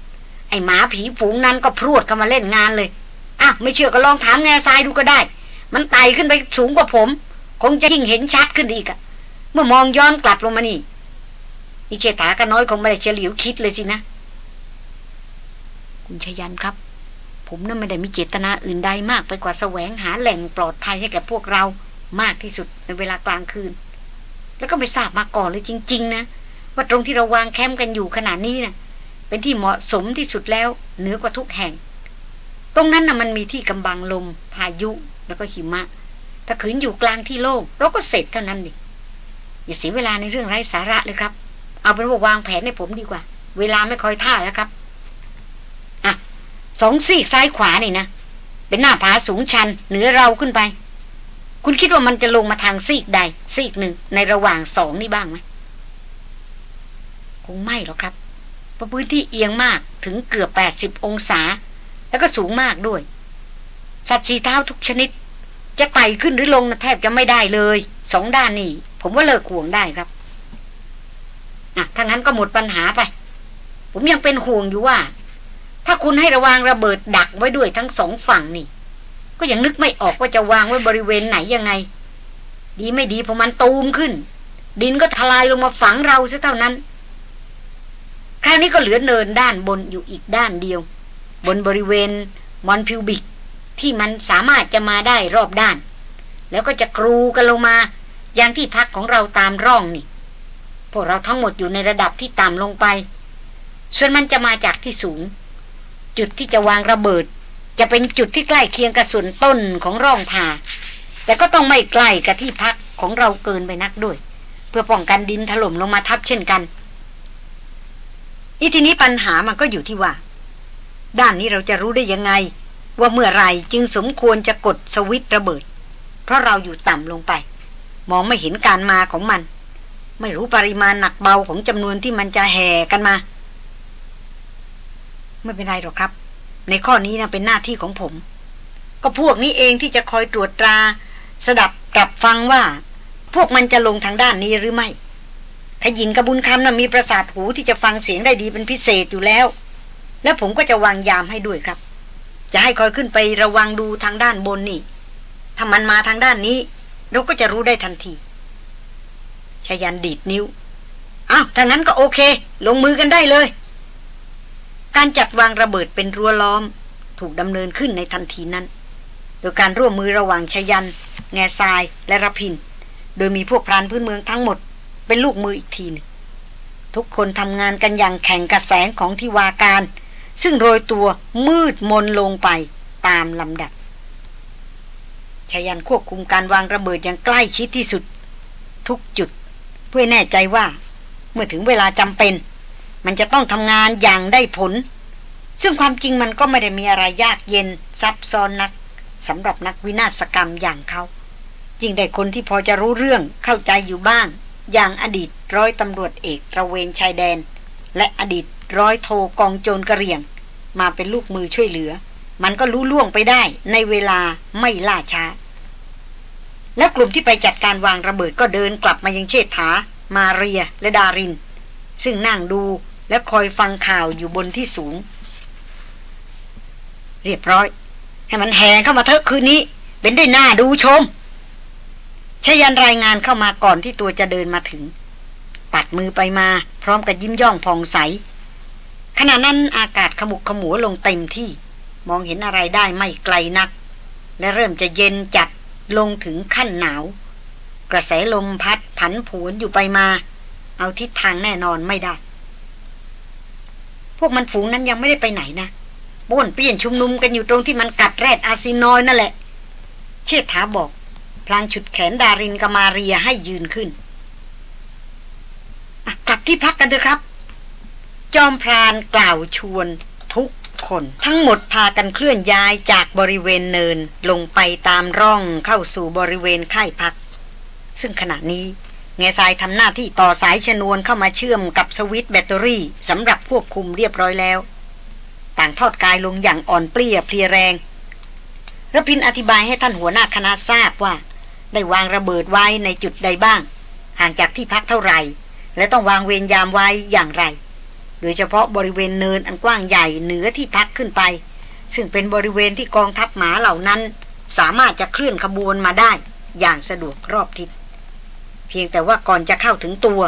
ไอ้หมาผีฝูงนั้นก็พรวดเข้ามาเล่นงานเลยอะไม่เชื่อก็ลองถามแง่ทรายดูก็ได้ มันไต่ขึ้นไปสูงกว่าผม คงจะยิ่งเห็นชัดขึ้นอีกอะเมื่อมองย้อนกลับลงมานี่ไอ้เชษฐากับน้อยคงไม่ได้เฉลียวคิดเลยสินะ คุณชยันครับ ผมนั่นไม่ได้มีเจตนาอื่นใดมากไปกว่าแสวงหาแหล่งปลอดภัยให้แก่พวกเรามากที่สุดในเวลากลางคืน แล้วก็ไม่ทราบมาก่อนเลยจริง ๆ นะ ว่าตรงที่เราวางแคมป์กันอยู่ขนาดนี้นะ่ะ เป็นที่เหมาะสมที่สุดแล้วเหนือกว่าทุกแห่ง ตรงนั้นนะ่ะมันมีที่กำบังลม พายุแล้วก็หิมะ ถ้าขืนอยู่กลางที่โล่งเราก็เสร็จเท่านั้นดิอย่าเสียเวลาในเรื่องไร้สาระเลยครับ เอาเป็นว่าวางแผนให้ผมดีกว่า เวลาไม่คอยท่าแล้วครับ สองซีกซ้ายขวานี่นะ เป็นหน้าผาสูงชันเหนือเราขึ้นไป คุณคิดว่ามันจะลงมาทางซีกใด ซีกหนึ่งในระหว่างสองนี่บ้างไหมคงไม่หรอกครับเพราะพื้นที่เอียงมากถึงเกือบแปดสิบองศา แล้วก็สูงมากด้วย สัตว์สีเท้าทุกชนิด จะไต่ขึ้นหรือลงนะแทบจะไม่ได้เลยสองด้านนี่ผมว่าเลิกห่วงได้ครับอะถ้างั้นก็หมดปัญหาไป ผมยังเป็นห่วงอยู่ว่า ถ้าคุณให้ระวางระเบิดดักไว้ด้วยทั้งสองฝั่งนี่ ก็ยังนึกไม่ออกว่าจะวางไว้บริเวณไหนยังไง ดีไม่ดีพอมันตูมขึ้น ดินก็ทลายลงมาฝังเราซะเท่านั้น คราวนี้ก็เหลือเนินด้านบนอยู่อีกด้านเดียว บนบริเวณมอนพิวบิก ที่มันสามารถจะมาได้รอบด้าน แล้วก็จะกรูกันลงมาอย่างที่พักของเราตามร่องนี่ พวกเราทั้งหมดอยู่ในระดับที่ต่ำลงไป ส่วนมันจะมาจากที่สูง จุดที่จะวางระเบิด จะเป็นจุดที่ใกล้เคียงกับส่วนต้นของร่องผาแต่ก็ต้องไม่ใกล้กับที่พักของเราเกินไปนักด้วย เพื่อป้องกันดินถล่มลงมาทับเช่นกันอีทีนี้ปัญหามันก็อยู่ที่ว่า ด้านนี้เราจะรู้ได้ยังไง ว่าเมื่อไรจึงสมควรจะกดสวิตระเบิด เพราะเราอยู่ต่ำลงไป มองไม่เห็นการมาของมัน ไม่รู้ปริมาณหนักเบาของจำนวนที่มันจะแห่กันมา ไม่เป็นไรหรอกครับ ในข้อนี้นะเป็นหน้าที่ของผม ก็พวกนี้เองที่จะคอยตรวจตรา สดับกลับฟังว่า พวกมันจะลงทางด้านนี้หรือไม่ขยินกระบุญคำนะ่ะมีประสาทหูที่จะฟังเสียงได้ดีเป็นพิเศษอยู่แล้ว และผมก็จะวางยามให้ด้วยครับ จะให้คอยขึ้นไประวังดูทางด้านบนนี่ถ้ามันมาทางด้านนี้ เราก็จะรู้ได้ทันทีชายันดีดนิ้วอ้าวถ้างั้นก็โอเค ลงมือกันได้เลย การจัดวางระเบิดเป็นรั้วล้อม ถูกดำเนินขึ้นในทันทีนั้น โดยการร่วมมือระหว่างชายัน แง่ทรายและรพิน โดยมีพวกพรานพื้นเมืองทั้งหมด เป็นลูกมืออีกทีนึงทุกคนทำงานกันอย่างแข่งกระแสงของทิวาการ ซึ่งโรยตัวมืดมนลงไปตามลำดับชายันควบคุมการวางระเบิดอย่างใกล้ชิดที่สุด ทุกจุด เพื่อแน่ใจว่า เมื่อถึงเวลาจำเป็น มันจะต้องทำงานอย่างได้ผล ซึ่งความจริงมันก็ไม่ได้มีอะไรยากเย็นซับซ้อนนักสำหรับนักวินาศกรรมอย่างเขายิ่งได้คนที่พอจะรู้เรื่องเข้าใจอยู่บ้าง อย่างอดีตร้อยตำรวจเอกตระเวนชายแดน และอดีตร้อยโทกองโจรกระเรียง มาเป็นลูกมือช่วยเหลือ มันก็รู้ล่วงไปได้ในเวลาไม่ล่าช้า แล้วกลุ่มที่ไปจัดการวางระเบิดก็เดินกลับมายังเชษฐา มาเรียและดาริน ซึ่งนั่งดู และคอยฟังข่าวอยู่บนที่สูง เรียบร้อย ให้มันแห่เข้ามาเถอะคืนนี้ เป็นได้หน้าดูชมชยันรายงานเข้ามาก่อนที่ตัวจะเดินมาถึง ปัดมือไปมาพร้อมกับยิ้มย่องผ่องใส ขณะนั้นอากาศขมุกขมัวลงเต็มที่ มองเห็นอะไรได้ไม่ไกลนัก และเริ่มจะเย็นจัดลงถึงขั้นหนาว กระแสลมพัดผันผวนอยู่ไปมา เอาทิศทางแน่นอนไม่ได้ วกมันฝูงนั้นยังไม่ได้ไปไหนนะบ้วนเปี้ยนชุมนุมกันอยู่ตรงที่มันกัดแรดอาซินอยนั่นแหละ เชษฐาบอก พลางฉุดแขนดารินกมาเรียให้ยืนขึ้นกลับที่พักกันเถอะครับ จอมพรานกล่าวชวนทุกคนทั้งหมดพากันเคลื่อนย้ายจากบริเวณเนินลงไปตามร่องเข้าสู่บริเวณค่ายพัก ซึ่งขณะนี้ แง่ทายทำหน้าที่ต่อสายชนวนเข้ามาเชื่อมกับสวิตแบตเตอรี่สำหรับควบคุมเรียบร้อยแล้ว ต่างทอดกายลงอย่างอ่อนเปลี้ยเพลียแรงรพินอธิบายให้ท่านหัวหน้าคณะทราบว่า ได้วางระเบิดไว้ในจุดใดบ้าง ห่างจากที่พักเท่าไหร่ และต้องวางเวรยามไว้อย่างไร โดยเฉพาะบริเวณเนินอันกว้างใหญ่เหนือที่พักขึ้นไป ซึ่งเป็นบริเวณที่กองทัพหมาเหล่านั้น สามารถจะเคลื่อนขบวนมาได้อย่างสะดวกรอบทิศ เพียงแต่ว่าก่อนจะเข้าถึงตัว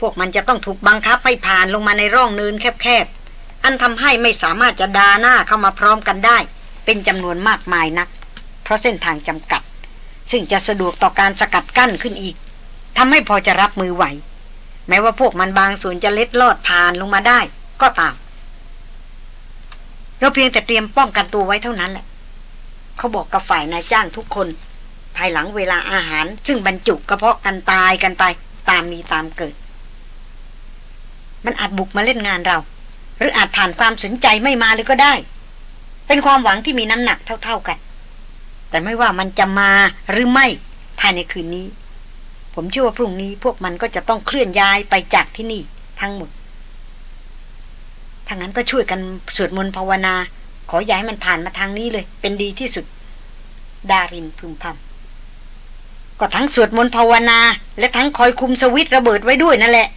พวกมันจะต้องถูกบังคับให้ผ่านลงมาในร่องเนินแคบๆ อันทำให้ไม่สามารถจะดาหน้าเข้ามาพร้อมกันได้ เป็นจำนวนมากมายนัก เพราะเส้นทางจำกัด ซึ่งจะสะดวกต่อการสกัดกั้นขึ้นอีกทำให้พอจะรับมือไหว แม้ว่าพวกมันบางส่วนจะเล็ดลอดผ่านลงมาได้ ก็ตาม เราเพียงแต่เตรียมป้องกันตัวไว้เท่านั้นแหละ เขาบอกกับฝ่ายนายจ้างทุกคน ภายหลังเวลาอาหาร ซึ่งบรรจุกระเพาะกันตายกันไป ตามมีตามเกิด มันอาจบุกมาเล่นงานเรา หรืออาจผ่านความสนใจไม่มาเลยก็ได้ เป็นความหวังที่มีน้ำหนักเท่า ๆกัน แต่ไม่ว่ามันจะมาหรือไม่ภายในคืนนี้ ผมเชื่อว่าพรุ่งนี้พวกมันก็จะต้องเคลื่อนย้ายไปจากที่นี่ทั้งหมดถ้างั้นก็ช่วยกันสวดมนต์ภาวนา ขอย้ายมันผ่านมาทางนี้เลย เป็นดีที่สุด ดารินพึมพำ ก็ทั้งสวดมนต์ภาวนา และทั้งคอยคุมสวิตระเบิดไว้ด้วยนั่นแหละ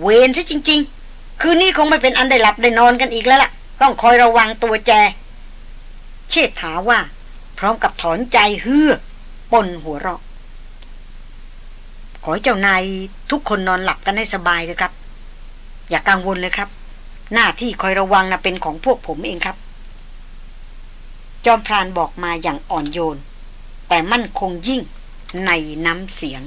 เวนซะจริง ๆ คืนนี้คงไม่เป็นอันได้หลับได้นอนกันอีกแล้วล่ะ ต้องคอยระวังตัวแจ เชษฐาว่า พร้อมกับถอนใจเฮือปนหัวเราะ ขอให้เจ้านายทุกคนนอนหลับกันให้สบายเลยครับ อย่ากังวลเลยครับ หน้าที่คอยระวังนะเป็นของพวกผมเองครับ จอมพรานบอกมาอย่างอ่อนโยน แต่มั่นคงยิ่ง ในน้ำเสียง